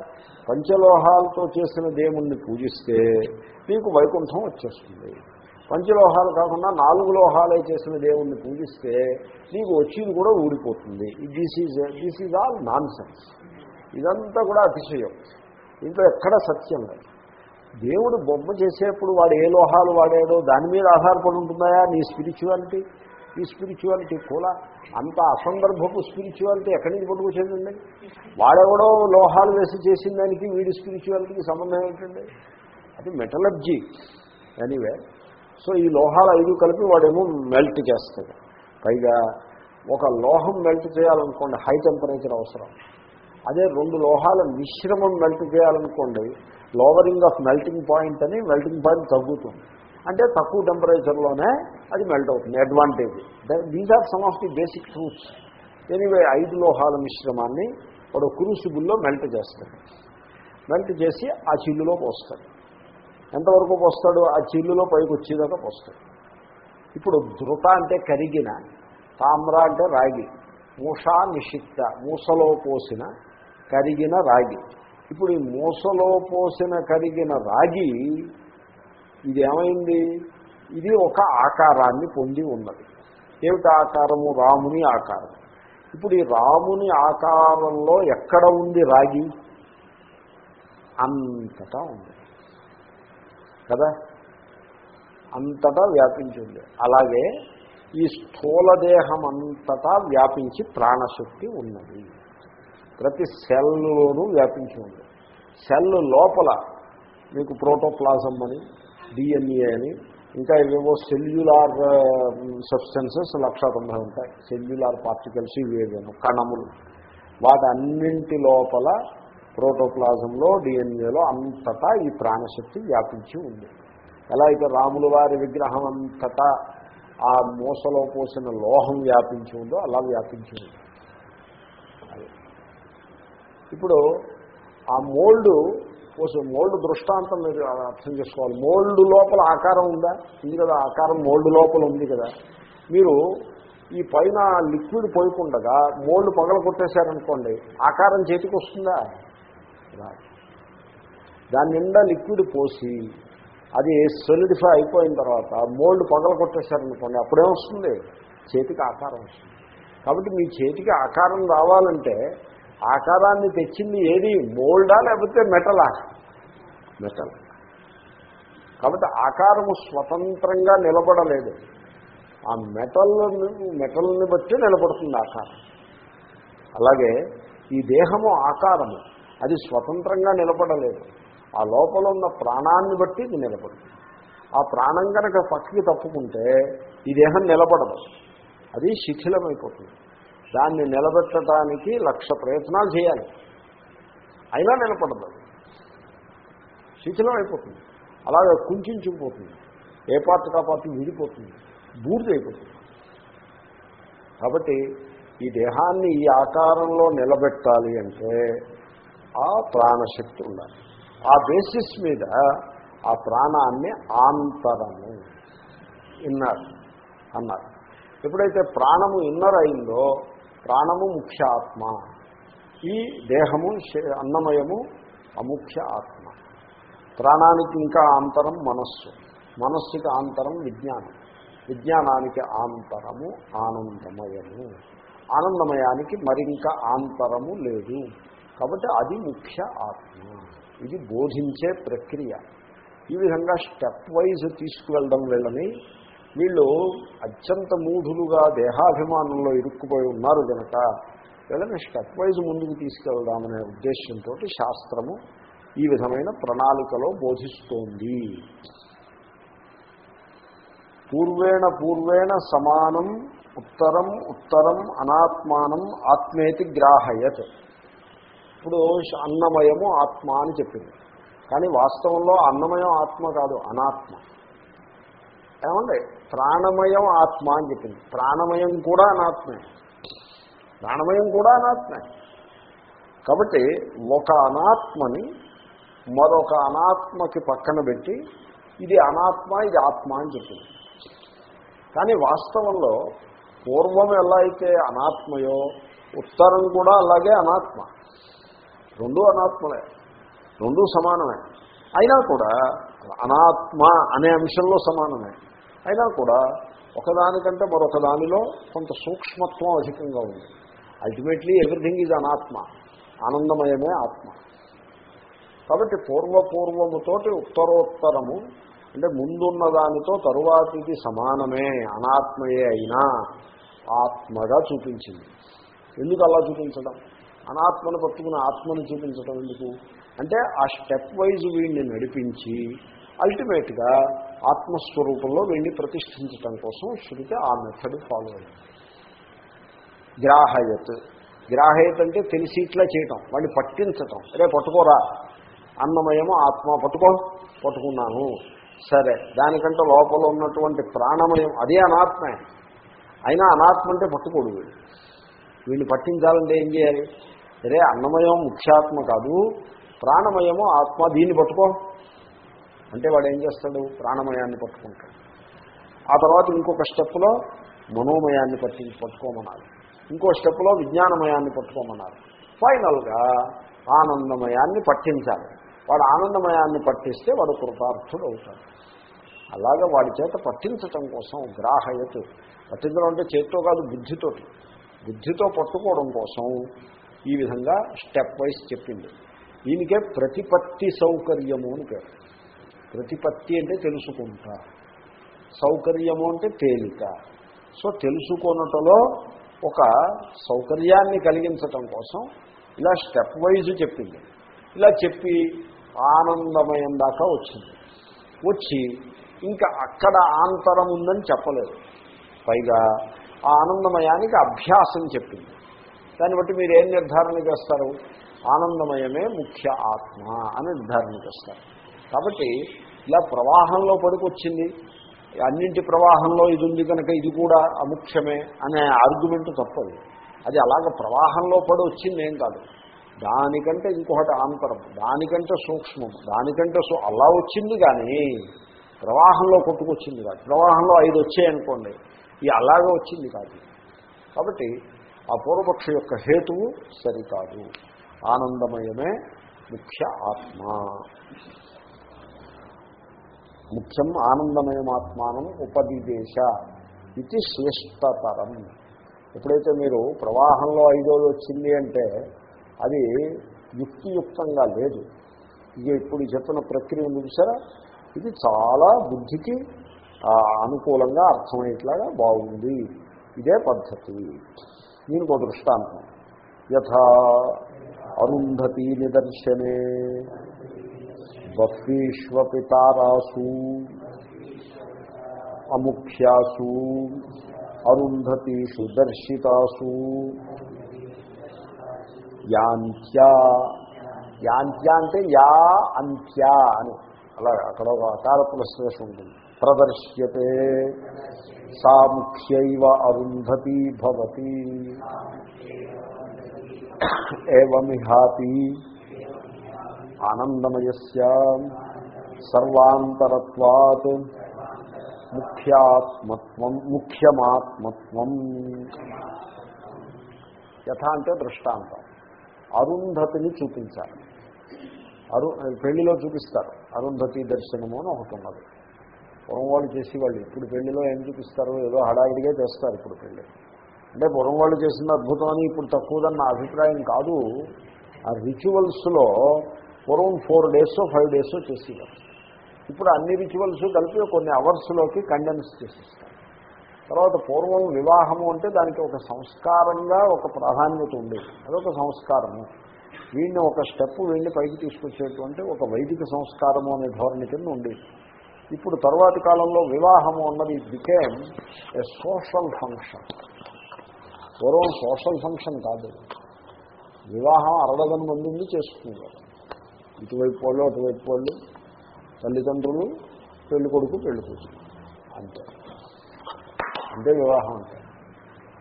పంచలోహాలతో చేసిన దేవుణ్ణి పూజిస్తే మీకు వైకుంఠం వచ్చేస్తుంది. పంచలోహాలు కాకుండా నాలుగు లోహాలే చేసిన దేవుణ్ణి పూజిస్తే నీకు వచ్చేది కూడా ఊడిపోతుంది. This is this is all nonsense ఇదంతా కూడా అతిశయం. ఇంట్లో ఎక్కడ సత్యం లేదు. దేవుడు బొమ్మ చేసేప్పుడు వాడు ఏ లోహాలు వాడాడో దాని మీద ఆధారపడి ఉంటుందా నీ స్పిరిచువాలిటీ? ఈ స్పిరిచువాలిటీ కూడా అంత అసందర్భపు స్పిరిచువాలిటీ ఎక్కడి నుంచి పట్టుకొచ్చేదండి? వాడెవడో లోహాలు వేసి చేసిన దానికి వీడి స్పిరిచువాలిటీకి సంబంధం ఏంటండి? అది మెటలర్జీ. ఎనీవే. సో ఈ లోహాలు ఐదు కలిపి వాడేమో మెల్ట్ చేస్తాడు. పైగా ఒక లోహం మెల్ట్ చేయాలనుకోండి హై టెంపరేచర్ అవసరం. అదే రెండు లోహాల మిశ్రమం మెల్ట్ చేయాలనుకోండి లోవరింగ్ ఆఫ్ మెల్టింగ్ పాయింట్ అని మెల్టింగ్ పాయింట్ తగ్గుతుంది. అంటే తక్కువ టెంపరేచర్లోనే అది మెల్ట్ అవుతుంది advantage these are some of the basic truths anyway ఐదు లోహాల మిశ్రమాన్ని వాడు క్రూసిబుల్లో మెల్ట్ చేస్తాడు. మెల్ట్ చేసి ఆ చిల్లులో పోస్తాడు. ఎంతవరకు పోస్తాడు? ఆ చిల్లులో పైకి వచ్చేదాకా పోస్తాడు. ఇప్పుడు ధృత అంటే కరిగిన తామ్ర అంటే రాగి మూషా నిషిక్త మూసలో పోసిన కరిగిన రాగి. ఇప్పుడు ఈ మూసలో పోసిన కరిగిన రాగి ఇది ఏమైంది ఇది ఒక ఆకారాన్ని పొంది ఉన్నది. ఏమిటి ఆకారము? రాముని ఆకారం. ఇప్పుడు ఈ రాముని ఆకారంలో ఎక్కడ ఉంది రాగి? అంతటా ఉంది. కదా? అంతటా వ్యాపించింది అలాగే ఈ స్థూల దేహం అంతటా వ్యాపించి ప్రాణశక్తి ఉన్నది. ప్రతి సెల్లోనూ వ్యాపించి ఉంది. సెల్ లోపల మీకు ప్రోటోప్లాజం అని డిఎన్ఏ అని ఇంకా ఇవేవో సెల్యులార్ సబ్స్టెన్సెస్ లక్ష తొంభై ఉంటాయి. Cellular particles ఇవేవేను కణములు. వాటన్నింటి లోపల ప్రోటోప్లాజంలో డిఎన్ఏలో అంతటా ఈ ప్రాణశక్తి వ్యాపించి ఉంది. ఎలా అయితే రాముల వారి విగ్రహం అంతటా ఆ మూసలో పోసిన లోహం వ్యాపించి ఉందో అలా వ్యాపించి ఉంది. ఇప్పుడు ఆ మోల్డ్ పోసి మోల్డ్ దృష్టాంతం మీరు అర్థం చేసుకోవాలి. మోల్డ్ లోపల ఆకారం ఉందా? ఉంది కదా ఆకారం మోల్డ్ లోపల ఉంది కదా. మీరు ఈ పైన లిక్విడ్ పోయకుండగా మోల్డ్ పగల కొట్టేశారనుకోండి ఆకారం చేతికి వస్తుందా? దాని నిండా లిక్విడ్ పోసి అది సొలిడిఫై అయిపోయిన తర్వాత మోల్డ్ పగల కొట్టేశారనుకోండి అప్పుడే వస్తుంది? చేతికి ఆకారం వస్తుంది. కాబట్టి మీ చేతికి ఆకారం రావాలంటే ఆకారాన్ని తెచ్చింది ఏది? మోల్డా లేకపోతే మెటలా? మెటల్. కాబట్టి ఆకారము స్వతంత్రంగా నిలబడలేదు. ఆ మెటల్ మెటల్ని బట్టి నిలబడుతుంది ఆకారం. అలాగే ఈ దేహము ఆకారము. అది స్వతంత్రంగా నిలబడలేదు. ఆ లోపల ఉన్న ప్రాణాన్ని బట్టి ఇది నిలబడుతుంది. ఆ ప్రాణం కనుక పక్కకి తప్పుకుంటే ఈ దేహం నిలబడదు. అది శిథిలమైపోతుంది. దాన్ని నిలబెట్టడానికి లక్ష ప్రయత్నాలు చేయాలి. అయినా నిలబడదు. శిథిలం అయిపోతుంది. అలాగే కుంచుకుపోతుంది. ఏ పార్ట్ కా పార్టీ విడిపోతుంది. బూర్ది అయిపోతుంది. కాబట్టి ఈ దేహాన్ని ఈ ఆకారంలో నిలబెట్టాలి అంటే ఆ ప్రాణశక్తి ఉండాలి. ఆ బేసిస్ మీద ఆ ప్రాణాన్ని ఆంతరము ఇన్నర్ అన్నారు. ఎప్పుడైతే ప్రాణము ఇన్నర్ అయిందో ప్రాణము ముఖ్య ఆత్మ ఈ దేహము అన్నమయము అముఖ్య ఆత్మ. ప్రాణానికి ఇంకా ఆంతరం మనస్సు. మనస్సుకి ఆంతరం విజ్ఞానం. విజ్ఞానానికి ఆంతరము ఆనందమయము. ఆనందమయానికి మరింక ఆంతరము లేదు. కాబట్టి అది ముఖ్య ఆత్మ. ఇది బోధించే ప్రక్రియ. ఈ విధంగా స్టెప్ వైజ్ తీసుకువెళ్ళడం వెళ్ళని వీళ్ళు అత్యంత మూఢులుగా దేహాభిమానంలో ఇరుక్కుపోయి ఉన్నారు కనుక వీళ్ళని స్టెప్ వైజ్ ముందుకు తీసుకెళ్దామనే ఉద్దేశంతో శాస్త్రము ఈ విధమైన ప్రణాళికలో బోధిస్తోంది. పూర్వేణ పూర్వేణ సమానం ఉత్తరం ఉత్తరం అనాత్మానం ఆత్మేతి గ్రాహయత్. ఇప్పుడు అన్నమయము ఆత్మ అని చెప్పింది. కానీ వాస్తవంలో అన్నమయం ఆత్మ కాదు అనాత్మ. ఏమండి? ప్రాణమయం ఆత్మ అని చెప్పింది. ప్రాణమయం కూడా అనాత్మే. ప్రాణమయం కూడా అనాత్మే. కాబట్టి ఒక అనాత్మని మరొక అనాత్మకి పక్కన పెట్టి ఇది అనాత్మ ఇది ఆత్మ అని చెప్పింది. కానీ వాస్తవంలో పూర్వం ఎలా అయితే అనాత్మయో ఉత్తరం కూడా అలాగే అనాత్మ. రెండు అనాత్మలే. రెండు సమానమే. అయినా కూడా అనాత్మ అనే అంశంలో సమానమే. అయినా కూడా ఒకదానికంటే మరొక దానిలో కొంత సూక్ష్మత్వం అధికంగా ఉంది. అల్టిమేట్లీ ఎవ్రీథింగ్ ఈజ్ అనాత్మ ఆనందమయమే ఆత్మ. కాబట్టి పూర్వపూర్వముతోటి ఉత్తరోత్తరము అంటే ముందున్న దానితో తరువాతికి సమానమే అనాత్మయే అయినా ఆత్మగా చూపించింది. ఎందుకు అలా చూపించడం? అనాత్మను పట్టుకుని ఆత్మను చూపించడం ఎందుకు? అంటే ఆ స్టెప్ వైజ్ వీడిని నడిపించి అల్టిమేట్గా ఆత్మస్వరూపంలో వీడిని ప్రతిష్ఠించటం కోసం శృతి ఆ మెథడ్ ఫాలో అయింది. గ్రాహయత్. గ్రాహయత్ అంటే తెలిసి ఇట్లా చేయటం వాడిని పట్టించటం. రే పట్టుకోరా. అన్నమయము ఆత్మ పట్టుకో పట్టుకున్నాను. సరే దానికంటే లోపల ఉన్నటువంటి ప్రాణమయం అదే అనాత్మే. అయినా అనాత్మ అంటే పట్టుకోడు వీడు. వీడిని పట్టించాలంటే ఏం చేయాలి? సరే అన్నమయం ముఖ్యాత్మ కాదు ప్రాణమయము ఆత్మ దీన్ని పట్టుకో. అంటే వాడు ఏం చేస్తాడు? ప్రాణమయాన్ని పట్టుకుంటాడు. ఆ తర్వాత ఇంకొక స్టెప్లో మనోమయాన్ని పట్టి పట్టుకోమన్నారు. ఇంకో స్టెప్లో విజ్ఞానమయాన్ని పట్టుకోమన్నారు. ఫైనల్గా ఆనందమయాన్ని పట్టించాలి. వాడు ఆనందమయాన్ని పట్టిస్తే వాడు కృతార్థుడు అవుతాడు అలాగే వాడి చేత పట్టించటం కోసం గ్రాహయతు. పట్టించడం అంటే చేత్తో కాదు బుద్ధితో బుద్ధితో పట్టుకోవడం కోసం ఈ విధంగా స్టెప్ వైజ్ చెప్పింది. దీనికే ప్రతిపత్తి సౌకర్యము అని పేరు. ప్రతిపత్తి అంటే తెలుసుకుంటా. సౌకర్యము అంటే తేలిక. సో తెలుసుకొనుటలో ఒక సౌకర్యాన్ని కలిగించటం కోసం ఇలా స్టెప్ వైజ్ చెప్పింది. ఇలా చెప్పి ఆనందమయం దాకా వచ్చింది. వచ్చి ఇంకా అక్కడ ఆంతరం ఉందని చెప్పలేదు. పైగా ఆ ఆనందమయానికి అభ్యాసం చెప్పింది. దాన్ని బట్టి మీరు ఏం నిర్ధారణ చేస్తారు? ఆనందమయమే ముఖ్య ఆత్మ అని నిర్ధారణ చేస్తారు. కాబట్టి ఇలా ప్రవాహంలో పడుకొచ్చింది. అన్నింటి ప్రవాహంలో ఇది ఉంది కనుక ఇది కూడా అముఖ్యమే అనే ఆర్గ్యుమెంట్ తప్పదు. అది అలాగ ప్రవాహంలో పడి వచ్చింది ఏం కాదు. దానికంటే ఇంకొకటి ఆంతరం దానికంటే సూక్ష్మం దానికంటే అలా వచ్చింది కానీ ప్రవాహంలో కొట్టుకొచ్చింది కాదు. ప్రవాహంలో ఐదు వచ్చాయనుకోండి ఇది అలాగే వచ్చింది కాదు. కాబట్టి ఆ పూర్వపక్ష యొక్క హేతువు సరికాదు. ఆనందమయమే ముఖ్య ఆత్మ. ముఖ్యం ఆనందమయమాత్మానం ఉపదిదేశ ఇది శ్రేష్టతరం. ఎప్పుడైతే మీరు ప్రవాహంలో ఐదోది వచ్చింది అంటే అది యుక్తియుక్తంగా లేదు. ఇక ఇప్పుడు చెప్పిన ప్రక్రియ ఉంది చూసారా? ఇది చాలా బుద్ధికి అనుకూలంగా అర్థమయ్యేట్లాగా బాగుంది. ఇదే పద్ధతి. దీనికి ఒక దృష్టాంతం. యథా అరుంధతి నిదర్శనే. బహ్వీష్వపితారాసు అముఖ్యాసు అరుంధతీషు దర్శితాసు. యాంత్యా యాంత్య అంటే యా అంత్య అని. అలా అక్కడ ఒక అకాల పులశ్లేషం ఉంటుంది. ప్రదర్శ్యతే సా ముఖ్యైవ అరుంధతి భవతి. ఏమిహాతి ఆనందమయస్య. సర్వాంతరత్వాత్ ముఖ్యాత్మత్వం ముఖ్యమాత్మత్వం. యథ అంటే దృష్టాంతం. అరుంధతిని చూపించాలి. అరు పెళ్ళిలో చూపిస్తారు. అరుంధతి దర్శనము అని ఒకటి ఉన్నది. పూర్వం వాళ్ళు చేసేవాళ్ళు ఇప్పుడు పెళ్ళిలో ఏం చూపిస్తారు? ఏదో హడావిడిగా చేస్తారు ఇప్పుడు పెళ్ళి. అంటే పూర్వం వాళ్ళు చేసిన అద్భుతం అని ఇప్పుడు తక్కువదని నా అభిప్రాయం కాదు. ఆ రిచువల్స్లో పూర్వం ఫోర్ డేస్ ఫైవ్ డేస్ చేసేవారు ఇప్పుడు అన్ని రిచువల్స్ కలిపి కొన్ని అవర్స్లోకి కండెన్స్ చేసేస్తారు. తర్వాత పూర్వం వివాహము అంటే దానికి ఒక సంస్కారంగా ఒక ప్రాధాన్యత ఉండేది. అదొక సంస్కారము. వీడిని ఒక స్టెప్ వీడిని పైకి తీసుకొచ్చేటువంటి ఒక వైదిక సంస్కారము అనే ధోరణి కింద ఉండేది. ఇప్పుడు తర్వాతి కాలంలో వివాహము అన్నది బికేమ్ ఏ సోషల్ ఫంక్షన్ పూర్వం సోషల్ ఫంక్షన్ కాదు. వివాహం అరడదని మంది చేసుకునేవారు. ఇటువైపు వాళ్ళు అటువైపు వాళ్ళు తల్లిదండ్రులు పెళ్ళి కొడుకు పెళ్ళి కూతురు. అంతే. అంటే వివాహం అంటే.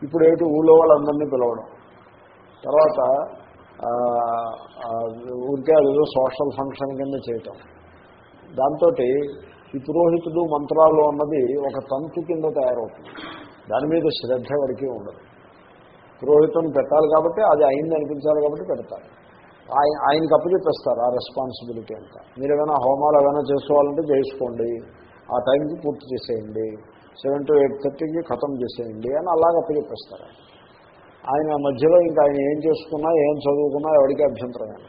ఇప్పుడు ఏంటి ఊళ్ళో వాళ్ళందరినీ పిలవడం. తర్వాత ఊరికే అదేదో సోషల్ ఫంక్షన్ కింద చేయటం. దాంతో ఈ పురోహితుడు మంత్రాలు అన్నది ఒక తంతు కింద తయారవుతుంది. దాని మీద శ్రద్ధ వరకే ఉండదు. పురోహితం పెట్టాలి కాబట్టి అది అయింది అనిపించాలి కాబట్టి పెడతారు. ఆయన ఆయనకి అప్పచెప్పేస్తారు ఆ రెస్పాన్సిబిలిటీ అంతా. మీరు ఏమైనా హోమాలు ఏమైనా చేసుకోవాలంటే చేసుకోండి ఆ టైంకి పూర్తి చేసేయండి. సెవెన్ టు ఎయిట్ థర్టీకి ఖతం చేసేయండి అని అలాగ అప్పచెప్పేస్తారు ఆయన మధ్యలో ఇంకా ఆయన ఏం చేసుకున్నా ఏం చదువుకున్నా ఎవరికి అభ్యంతరం లేదు.